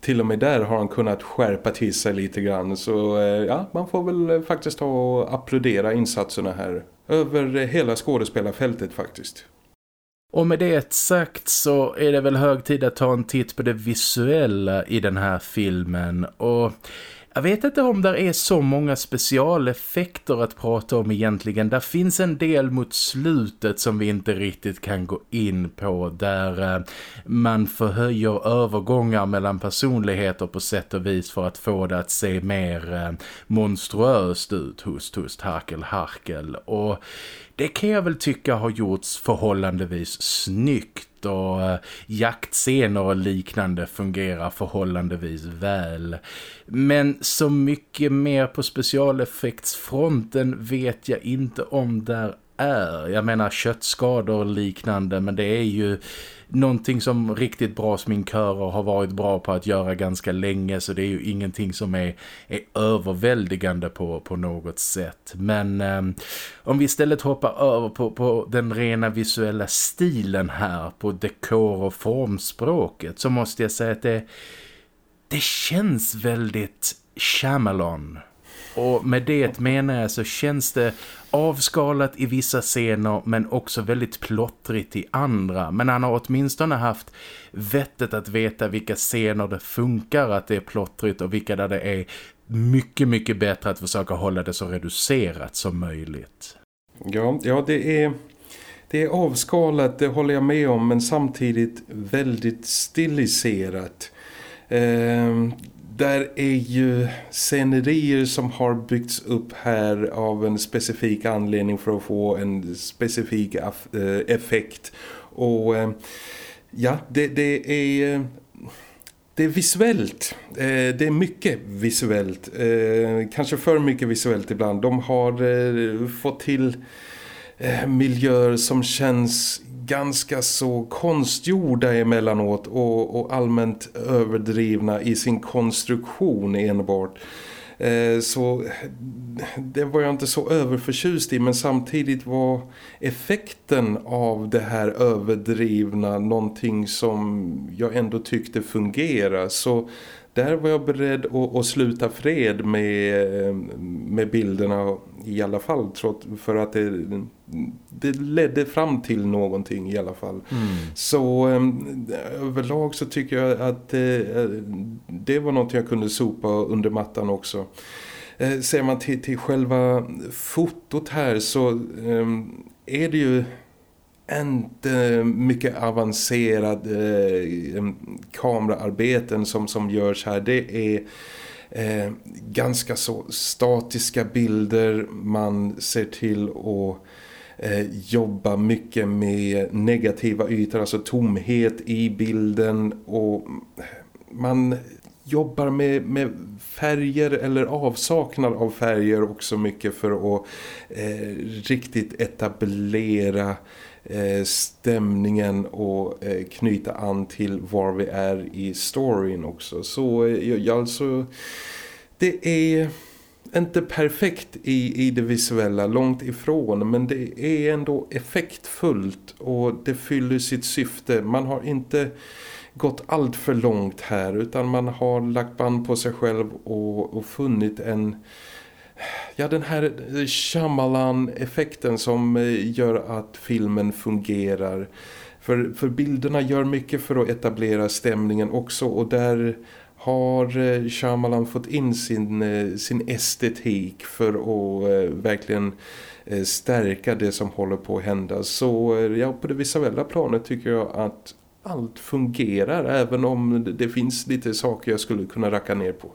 till och med där har han kunnat skärpa till sig lite grann. Så eh, ja, man får väl faktiskt ta och applådera insatserna här över hela skådespelarfältet faktiskt. Och med det sagt så är det väl hög tid att ta en titt på det visuella i den här filmen. Och jag vet inte om det är så många specialeffekter att prata om egentligen. Där finns en del mot slutet som vi inte riktigt kan gå in på. Där eh, man förhöjer övergångar mellan personligheter på sätt och vis för att få det att se mer eh, monstruöst ut. Hust, hust, harkel, harkel. Och det kan jag väl tycka har gjorts förhållandevis snyggt och eh, jaktscener och liknande fungerar förhållandevis väl. Men så mycket mer på specialeffektsfronten vet jag inte om där är. Jag menar köttskador och liknande men det är ju någonting som riktigt bra sminkörer har varit bra på att göra ganska länge så det är ju ingenting som är, är överväldigande på, på något sätt. Men eh, om vi istället hoppar över på, på den rena visuella stilen här på dekor och formspråket så måste jag säga att det, det känns väldigt Shyamalan och med det menar jag så känns det avskalat i vissa scener men också väldigt plottrigt i andra. Men han har åtminstone haft vettet att veta vilka scener det funkar att det är plottrigt och vilka där det är mycket, mycket bättre att försöka hålla det så reducerat som möjligt. Ja, ja det är... Det är avskalat, det håller jag med om, men samtidigt väldigt stiliserat. Eh, där är ju scenerier som har byggts upp här av en specifik anledning för att få en specifik eh, effekt. Och eh, ja, det, det är... Eh, det är visuellt. Det är mycket visuellt. Kanske för mycket visuellt ibland. De har fått till miljöer som känns ganska så konstgjorda emellanåt och, och allmänt överdrivna i sin konstruktion enbart. Eh, så det var jag inte så överförtjust i men samtidigt var effekten av det här överdrivna någonting som jag ändå tyckte fungerade. så där var jag beredd att, att sluta fred med, med bilderna i alla fall för att det, det ledde fram till någonting i alla fall. Mm. Så um, överlag så tycker jag att uh, det var något jag kunde sopa under mattan också. Uh, ser man till, till själva fotot här så um, är det ju inte mycket avancerade eh, kameraarbeten som, som görs här. Det är eh, ganska så statiska bilder. Man ser till att eh, jobba mycket med negativa ytor, alltså tomhet i bilden och man jobbar med, med färger eller avsaknad av färger också mycket för att eh, riktigt etablera Eh, stämningen och eh, knyta an till var vi är i storyn också. Så eh, alltså det är inte perfekt i, i det visuella, långt ifrån men det är ändå effektfullt och det fyller sitt syfte. Man har inte gått allt för långt här utan man har lagt band på sig själv och, och funnit en ja, den här Shyamalan-effekten som eh, gör att filmen fungerar. För, för bilderna gör mycket för att etablera stämningen också och där har eh, Shyamalan fått in sin, eh, sin estetik för att eh, verkligen stärka det som håller på att hända. Så ja, på det visuella planet tycker jag att allt fungerar även om det finns lite saker jag skulle kunna racka ner på.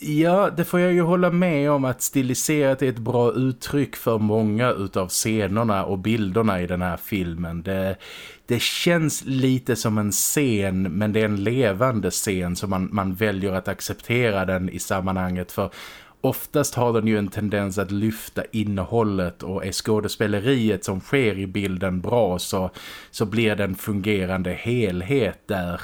Ja, det får jag ju hålla med om att stiliserat är ett bra uttryck för många utav scenerna och bilderna i den här filmen. Det, det känns lite som en scen men det är en levande scen så man, man väljer att acceptera den i sammanhanget för Oftast har den ju en tendens att lyfta innehållet och är skådespeleriet som sker i bilden bra så, så blir det en fungerande helhet där.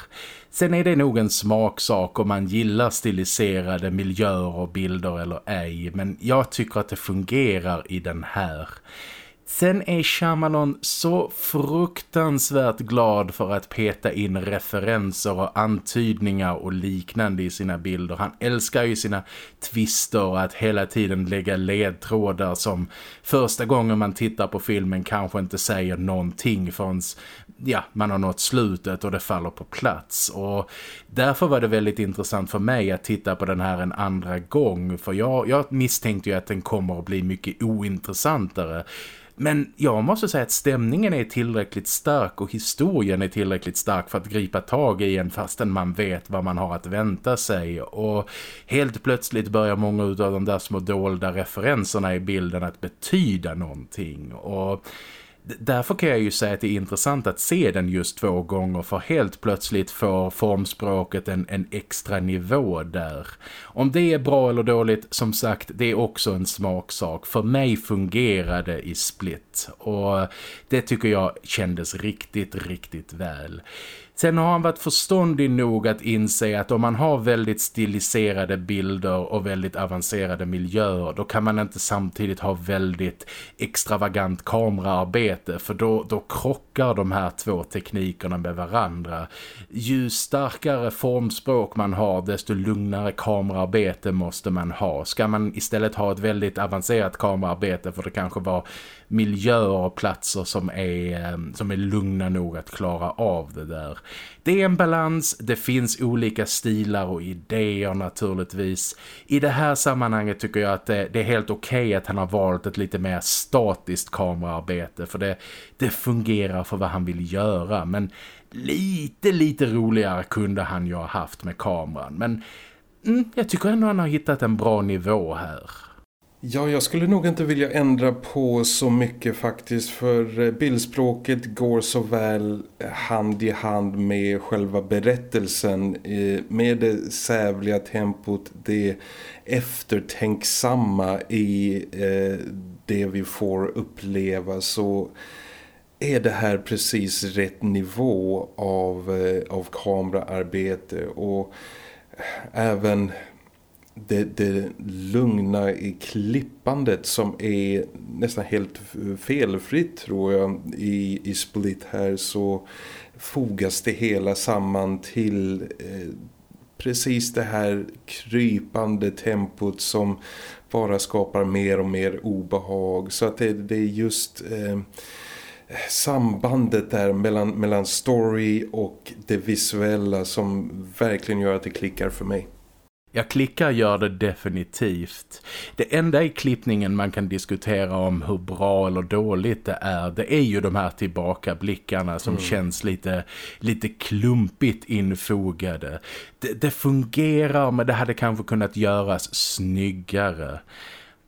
Sen är det nog en smaksak om man gillar stiliserade miljöer och bilder eller ej. Men jag tycker att det fungerar i den här. Sen är Shyamalan så fruktansvärt glad för att peta in referenser och antydningar och liknande i sina bilder. Han älskar ju sina twister och att hela tiden lägga ledtrådar som första gången man tittar på filmen kanske inte säger någonting förrän ja, man har nått slutet och det faller på plats. Och därför var det väldigt intressant för mig att titta på den här en andra gång. För jag, jag misstänkte ju att den kommer att bli mycket ointressantare. Men jag måste säga att stämningen är tillräckligt stark och historien är tillräckligt stark för att gripa tag i en fastän man vet vad man har att vänta sig. Och helt plötsligt börjar många av de där små dolda referenserna i bilden att betyda någonting. Och Därför kan jag ju säga att det är intressant att se den just två gånger för helt plötsligt får formspråket en, en extra nivå där. Om det är bra eller dåligt, som sagt, det är också en smaksak. För mig fungerade det i Split och det tycker jag kändes riktigt, riktigt väl. Sen har han varit förståndig nog att inse att om man har väldigt stiliserade bilder och väldigt avancerade miljöer då kan man inte samtidigt ha väldigt extravagant kameraarbete för då, då krockar de här två teknikerna med varandra. Ju starkare formspråk man har desto lugnare kameraarbete måste man ha. Ska man istället ha ett väldigt avancerat kameraarbete för det kanske var miljöer och platser som är, eh, som är lugna nog att klara av det där. Det är en balans, det finns olika stilar och idéer naturligtvis. I det här sammanhanget tycker jag att det, det är helt okej okay att han har valt ett lite mer statiskt kameraarbete för det, det fungerar för vad han vill göra men lite lite roligare kunde han ju ha haft med kameran men mm, jag tycker ändå han har hittat en bra nivå här. Ja, jag skulle nog inte vilja ändra på så mycket faktiskt för eh, bildspråket går så väl eh, hand i hand med själva berättelsen eh, med det sävliga tempot, det eftertänksamma i det vi får uppleva så är det här precis rätt nivå av, av kameraarbete. Och även det, det lugna i klippandet som är nästan helt felfritt tror jag i, i Split här så fogas det hela samman till eh, precis det här krypande tempot som bara skapar mer och mer obehag så att det, det är just eh, sambandet där mellan, mellan story och det visuella som verkligen gör att det klickar för mig. Jag klickar gör det definitivt. Det enda i klippningen man kan diskutera om hur bra eller dåligt det är, det är ju de här tillbakablickarna som mm. känns lite, lite klumpigt infogade. Det, det fungerar men det hade kanske kunnat göras snyggare.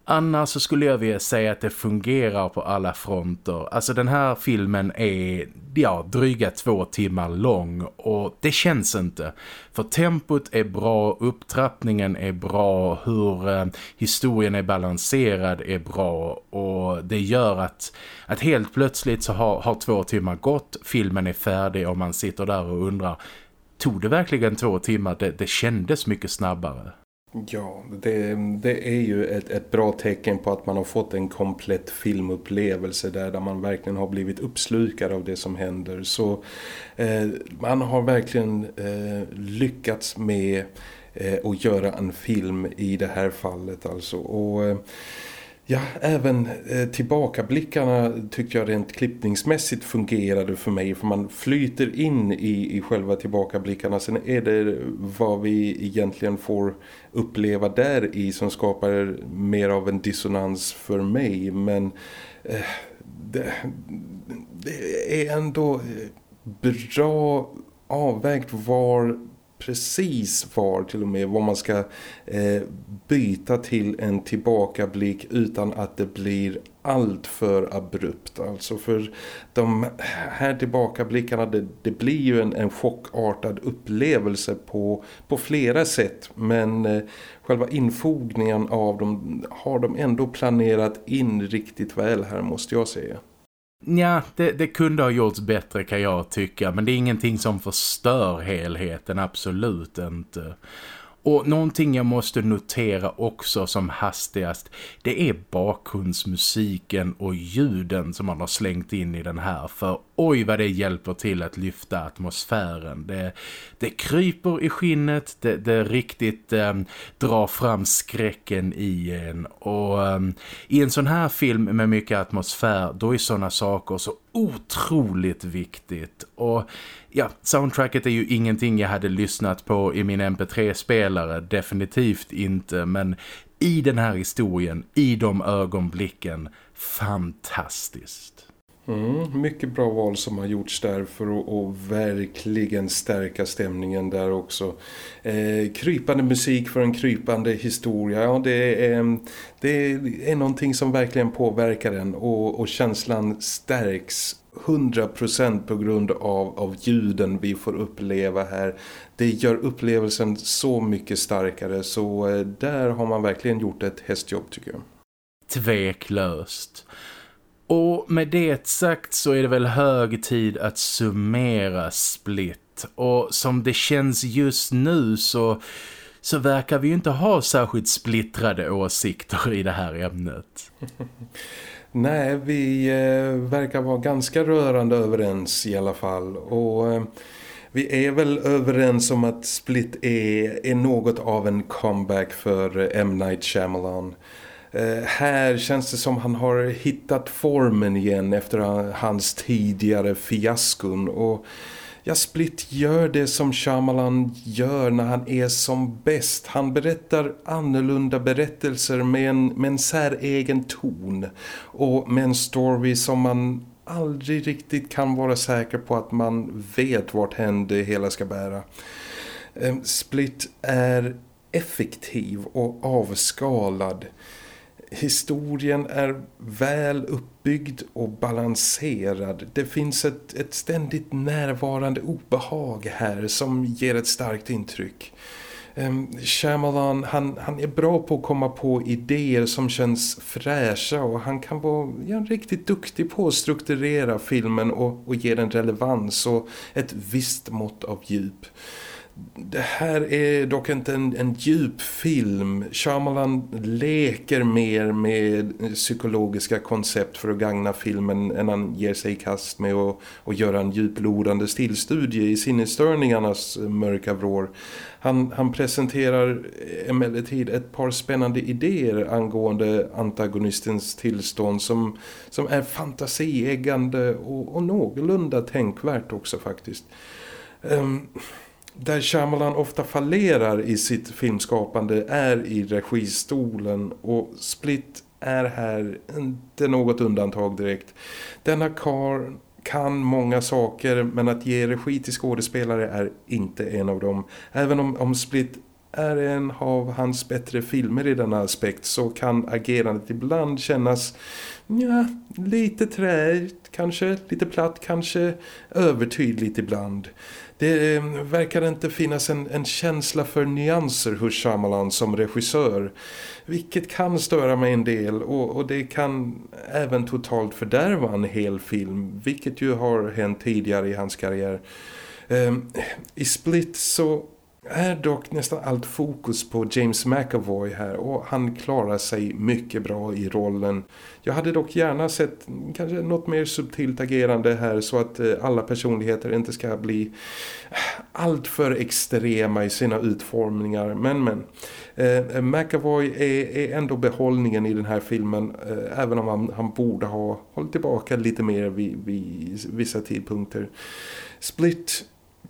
Annars så skulle jag vilja säga att det fungerar på alla fronter. Alltså den här filmen är ja, dryga två timmar lång och det känns inte. För tempot är bra, upptrappningen är bra, hur eh, historien är balanserad är bra och det gör att, att helt plötsligt så har, har två timmar gått, filmen är färdig och man sitter där och undrar tog det verkligen två timmar? Det, det kändes mycket snabbare. Ja, det, det, är ju ett, ett bra tecken på att man har fått en komplett filmupplevelse där, där man verkligen har blivit uppslukad av det som händer. Så eh, man har verkligen eh, lyckats med eh, att göra en film i det här fallet alltså. Och eh, Ja, även eh, tillbakablickarna tyckte jag rent klippningsmässigt fungerade för mig. För man flyter in i, i själva tillbakablickarna. Sen är det vad vi egentligen får uppleva där i som skapar mer av en dissonans för mig. Men eh, det, det är ändå eh, bra avvägt var precis var till och med vad man ska eh, byta till en tillbakablick utan att det blir allt för abrupt. Alltså för de här tillbakablickarna det, det blir ju en, en chockartad upplevelse på, på flera sätt men eh, själva infogningen av dem har de ändå planerat in riktigt väl här måste jag säga. Ja, det, det, kunde ha gjorts bättre kan jag tycka. Men det är ingenting som förstör helheten, absolut inte. Och någonting jag måste notera också som hastigast det är bakgrundsmusiken och ljuden som man har slängt in i den här. För oj vad det hjälper till att lyfta atmosfären. Det, det kryper i skinnet, det, det riktigt eh, drar fram skräcken i en. Och eh, i en sån här film med mycket atmosfär då är såna saker så otroligt viktigt. Och ja, soundtracket är ju ingenting jag hade lyssnat på i min MP3-spelare, definitivt inte. Men i den här historien, i de ögonblicken, fantastiskt. Mm, mycket bra val som har gjorts där för att, och verkligen stärka stämningen där också. Eh, krypande musik för en krypande historia, ja, det, är, det är någonting som verkligen påverkar den och, och känslan stärks 100% på grund av, av ljuden vi får uppleva här. Det gör upplevelsen så mycket starkare så eh, där har man verkligen gjort ett hästjobb tycker jag. Tveklöst. Och med det sagt så är det väl hög tid att summera Split. Och som det känns just nu så, så verkar vi ju inte ha särskilt splittrade åsikter i det här ämnet. Nej, vi eh, verkar vara ganska rörande överens i alla fall. Och eh, vi är väl överens om att Split är, är något av en comeback för eh, M. Night Shyamalan. Eh, här känns det som han har hittat formen igen efter hans tidigare fiaskon och ja, Split gör det som Shyamalan gör när han är som bäst. Han berättar annorlunda berättelser med en, med en säregen ton och med en story som man aldrig riktigt kan vara säker på att man vet vart hän det hela ska bära. Eh, split är effektiv och avskalad historien är väl uppbyggd och balanserad. Det finns ett, ett ständigt närvarande obehag här som ger ett starkt intryck. Um, Shyamalan, han, han är bra på att komma på idéer som känns fräscha och han kan vara ja, riktigt duktig på att strukturera filmen och, och ge den relevans och ett visst mått av djup det här är dock inte en, en djup film. Shyamalan leker mer med psykologiska koncept för att gagna filmen än han ger sig i kast med att, att göra en djuplodande stillstudie i sinnesstörningarnas mörka vrår. Han, han presenterar emellertid ett par spännande idéer angående antagonistens tillstånd som, som är fantasieggande och, och någorlunda tänkvärt också faktiskt. Um, där Shyamalan ofta fallerar i sitt filmskapande är i registolen och Split är här inte något undantag direkt. Denna kar kan många saker men att ge regi till skådespelare är inte en av dem. Även om, om Split är en av hans bättre filmer i denna aspekt så kan agerandet ibland kännas ja, lite träigt kanske, lite platt kanske, övertydligt ibland. Det eh, verkar inte finnas en, en känsla för nyanser hos Shyamalan som regissör. Vilket kan störa mig en del och, och det kan även totalt fördärva en hel film. Vilket ju har hänt tidigare i hans karriär. Um, I Split så är dock nästan allt fokus på James McAvoy här och han klarar sig mycket bra i rollen. Jag hade dock gärna sett kanske något mer subtilt agerande här så att eh, alla personligheter inte ska bli eh, alltför extrema i sina utformningar. Men men, eh, McAvoy är, är ändå behållningen i den här filmen eh, även om han, han borde ha hållit tillbaka lite mer vid, vid vissa tidpunkter. Split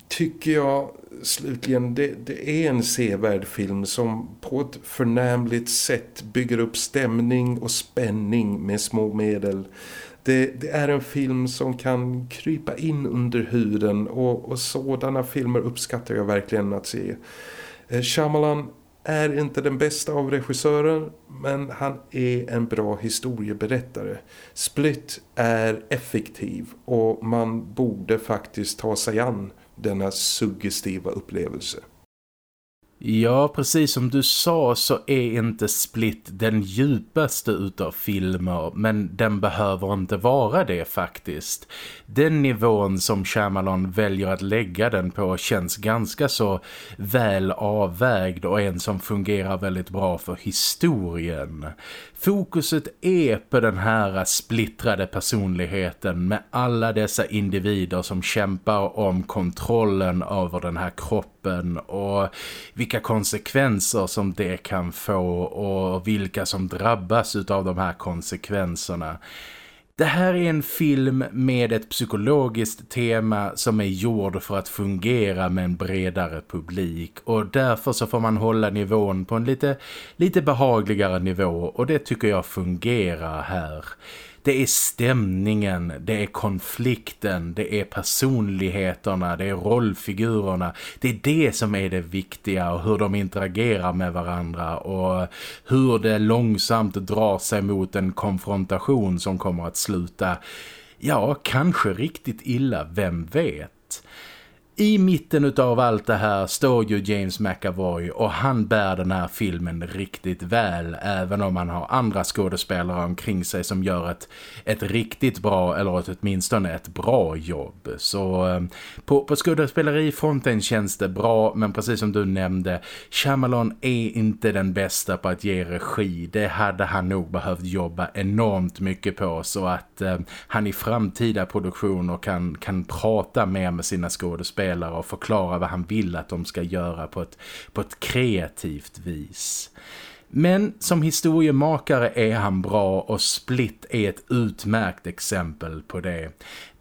tycker jag slutligen det, det, är en sevärd film som på ett förnämligt sätt bygger upp stämning och spänning med små medel. Det, det är en film som kan krypa in under huden och, och sådana filmer uppskattar jag verkligen att se. Eh, Shyamalan är inte den bästa av regissörer men han är en bra historieberättare. Split är effektiv och man borde faktiskt ta sig an denna suggestiva upplevelse. Ja, precis som du sa så är inte Split den djupaste utav filmer men den behöver inte vara det faktiskt. Den nivån som Shyamalan väljer att lägga den på känns ganska så väl avvägd och en som fungerar väldigt bra för historien. Fokuset är på den här splittrade personligheten med alla dessa individer som kämpar om kontrollen över den här kroppen och vilka konsekvenser som det kan få och vilka som drabbas av de här konsekvenserna. Det här är en film med ett psykologiskt tema som är gjord för att fungera med en bredare publik och därför så får man hålla nivån på en lite, lite behagligare nivå och det tycker jag fungerar här. Det är stämningen, det är konflikten, det är personligheterna, det är rollfigurerna. Det är det som är det viktiga och hur de interagerar med varandra och hur det långsamt drar sig mot en konfrontation som kommer att sluta, ja, kanske riktigt illa, vem vet. I mitten av allt det här står ju James McAvoy och han bär den här filmen riktigt väl även om han har andra skådespelare omkring sig som gör ett, ett riktigt bra eller åtminstone ett bra jobb. Så eh, på, på skådespelerifronten känns det bra men precis som du nämnde Shyamalan är inte den bästa på att ge regi. Det hade han nog behövt jobba enormt mycket på så att eh, han i framtida produktioner kan, kan prata mer med sina skådespelare skådespelare och förklara vad han vill att de ska göra på ett, på ett kreativt vis. Men som historiemakare är han bra och Split är ett utmärkt exempel på det.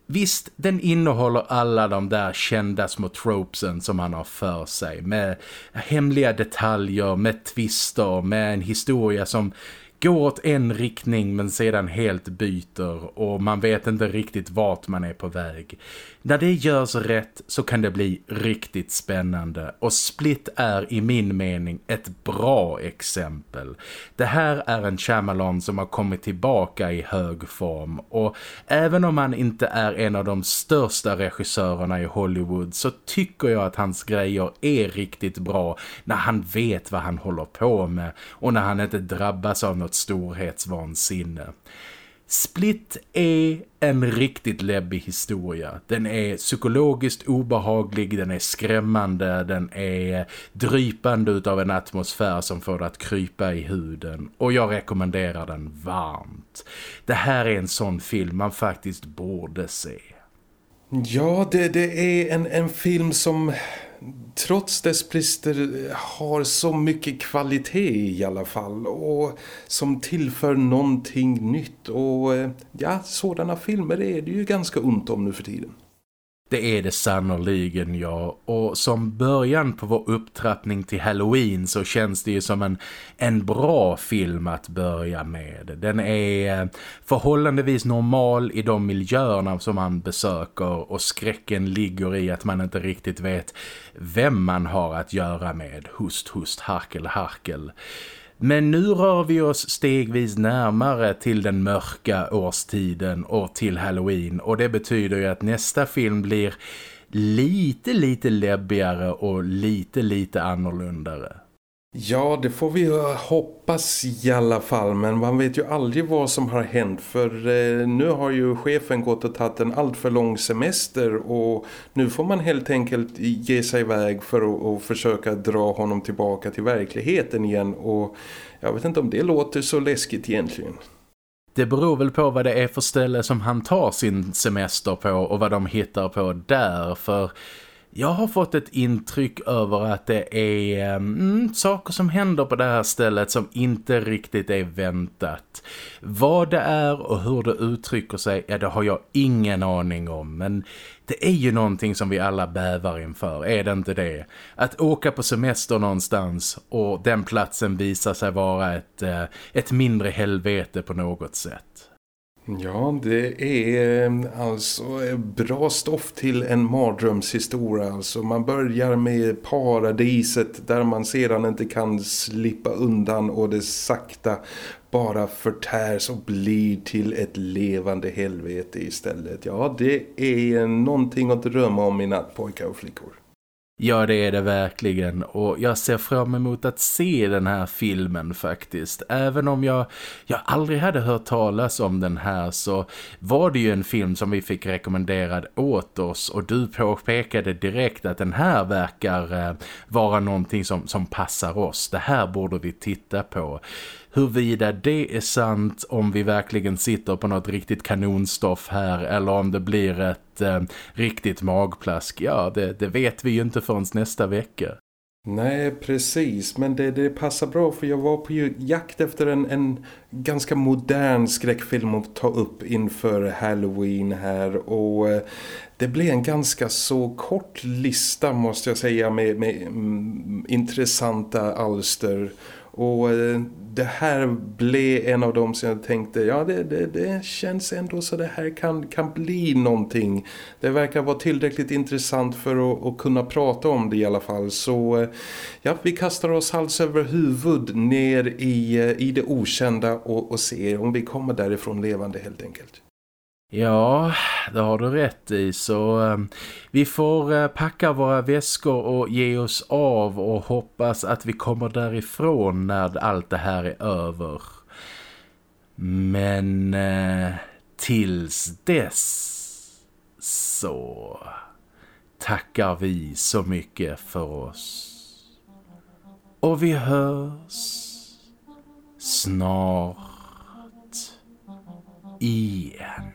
Visst, den innehåller alla de där kända små tropesen som han har för sig. Med hemliga detaljer, med twister, med en historia som går åt en riktning men sedan helt byter och man vet inte riktigt vart man är på väg. När det görs rätt så kan det bli riktigt spännande och Split är i min mening ett bra exempel. Det här är en Shyamalan som har kommit tillbaka i hög form och även om han inte är en av de största regissörerna i Hollywood så tycker jag att hans grejer är riktigt bra när han vet vad han håller på med och när han inte drabbas av något storhetsvansinne. Split är en riktigt läbbig historia. Den är psykologiskt obehaglig, den är skrämmande, den är drypande utav en atmosfär som får det att krypa i huden. Och jag rekommenderar den varmt. Det här är en sån film man faktiskt borde se. Ja, det, det är en, en film som trots dess brister har så mycket kvalitet i alla fall och som tillför någonting nytt och eh, ja, sådana filmer är det ju ganska ont om nu för tiden. Det är det sannoliken, ja. Och som början på vår upptrappning till Halloween så känns det ju som en, en bra film att börja med. Den är eh, förhållandevis normal i de miljöerna som man besöker och skräcken ligger i att man inte riktigt vet vem man har att göra med. Hust, hust, harkel, harkel. Men nu rör vi oss stegvis närmare till den mörka årstiden och till Halloween och det betyder ju att nästa film blir lite lite läbbigare och lite lite annorlundare. Ja, det får vi hoppas i alla fall, men man vet ju aldrig vad som har hänt för eh, nu har ju chefen gått och tagit en allt för lång semester och nu får man helt enkelt ge sig iväg för att, att försöka dra honom tillbaka till verkligheten igen och jag vet inte om det låter så läskigt egentligen. Det beror väl på vad det är för ställe som han tar sin semester på och vad de hittar på där för jag har fått ett intryck över att det är ehm, mm, saker som händer på det här stället som inte riktigt är väntat. Vad det är och hur det uttrycker sig, ja det har jag ingen aning om. Men det är ju någonting som vi alla bävar inför, är det inte det? Att åka på semester någonstans och den platsen visar sig vara ett, eh, ett mindre helvete på något sätt. Ja, det är mm, alltså eh, bra stoff till en mardrömshistoria. Alltså man börjar med paradiset där man sedan inte kan slippa undan och det sakta bara förtärs och blir till ett levande helvete istället. Ja, det är någonting att drömma om i natt, pojkar och flickor. Ja, det är det verkligen och jag ser fram emot att se den här filmen faktiskt. Även om jag, jag aldrig hade hört talas om den här så var det ju en film som vi fick rekommenderad åt oss och du påpekade direkt att den här verkar eh, vara någonting som, som passar oss. Det här borde vi titta på. Huruvida det är sant om vi verkligen sitter på något riktigt kanonstoff här eller om det blir ett eh, riktigt magplask, ja det, det vet vi ju inte förrän nästa vecka. Nej, precis. Men det, det passar bra för jag var på jakt efter en, en ganska modern skräckfilm att ta upp inför Halloween här. Och eh, det blev en ganska så kort lista måste jag säga med, med mm, intressanta alster. Och eh, det här blev en av dem som jag tänkte, ja det, det, det, känns ändå så det här kan, kan bli någonting. Det verkar vara tillräckligt intressant för att, att kunna prata om det i alla fall. Så eh, ja, vi kastar oss hals över huvud ner i, eh, i det okända och, och ser om vi kommer därifrån levande helt enkelt. Ja, det har du rätt i. Så eh, vi får eh, packa våra väskor och ge oss av och hoppas att vi kommer därifrån när allt det här är över. Men eh, tills dess så tackar vi så mycket för oss. Och vi hörs snart igen.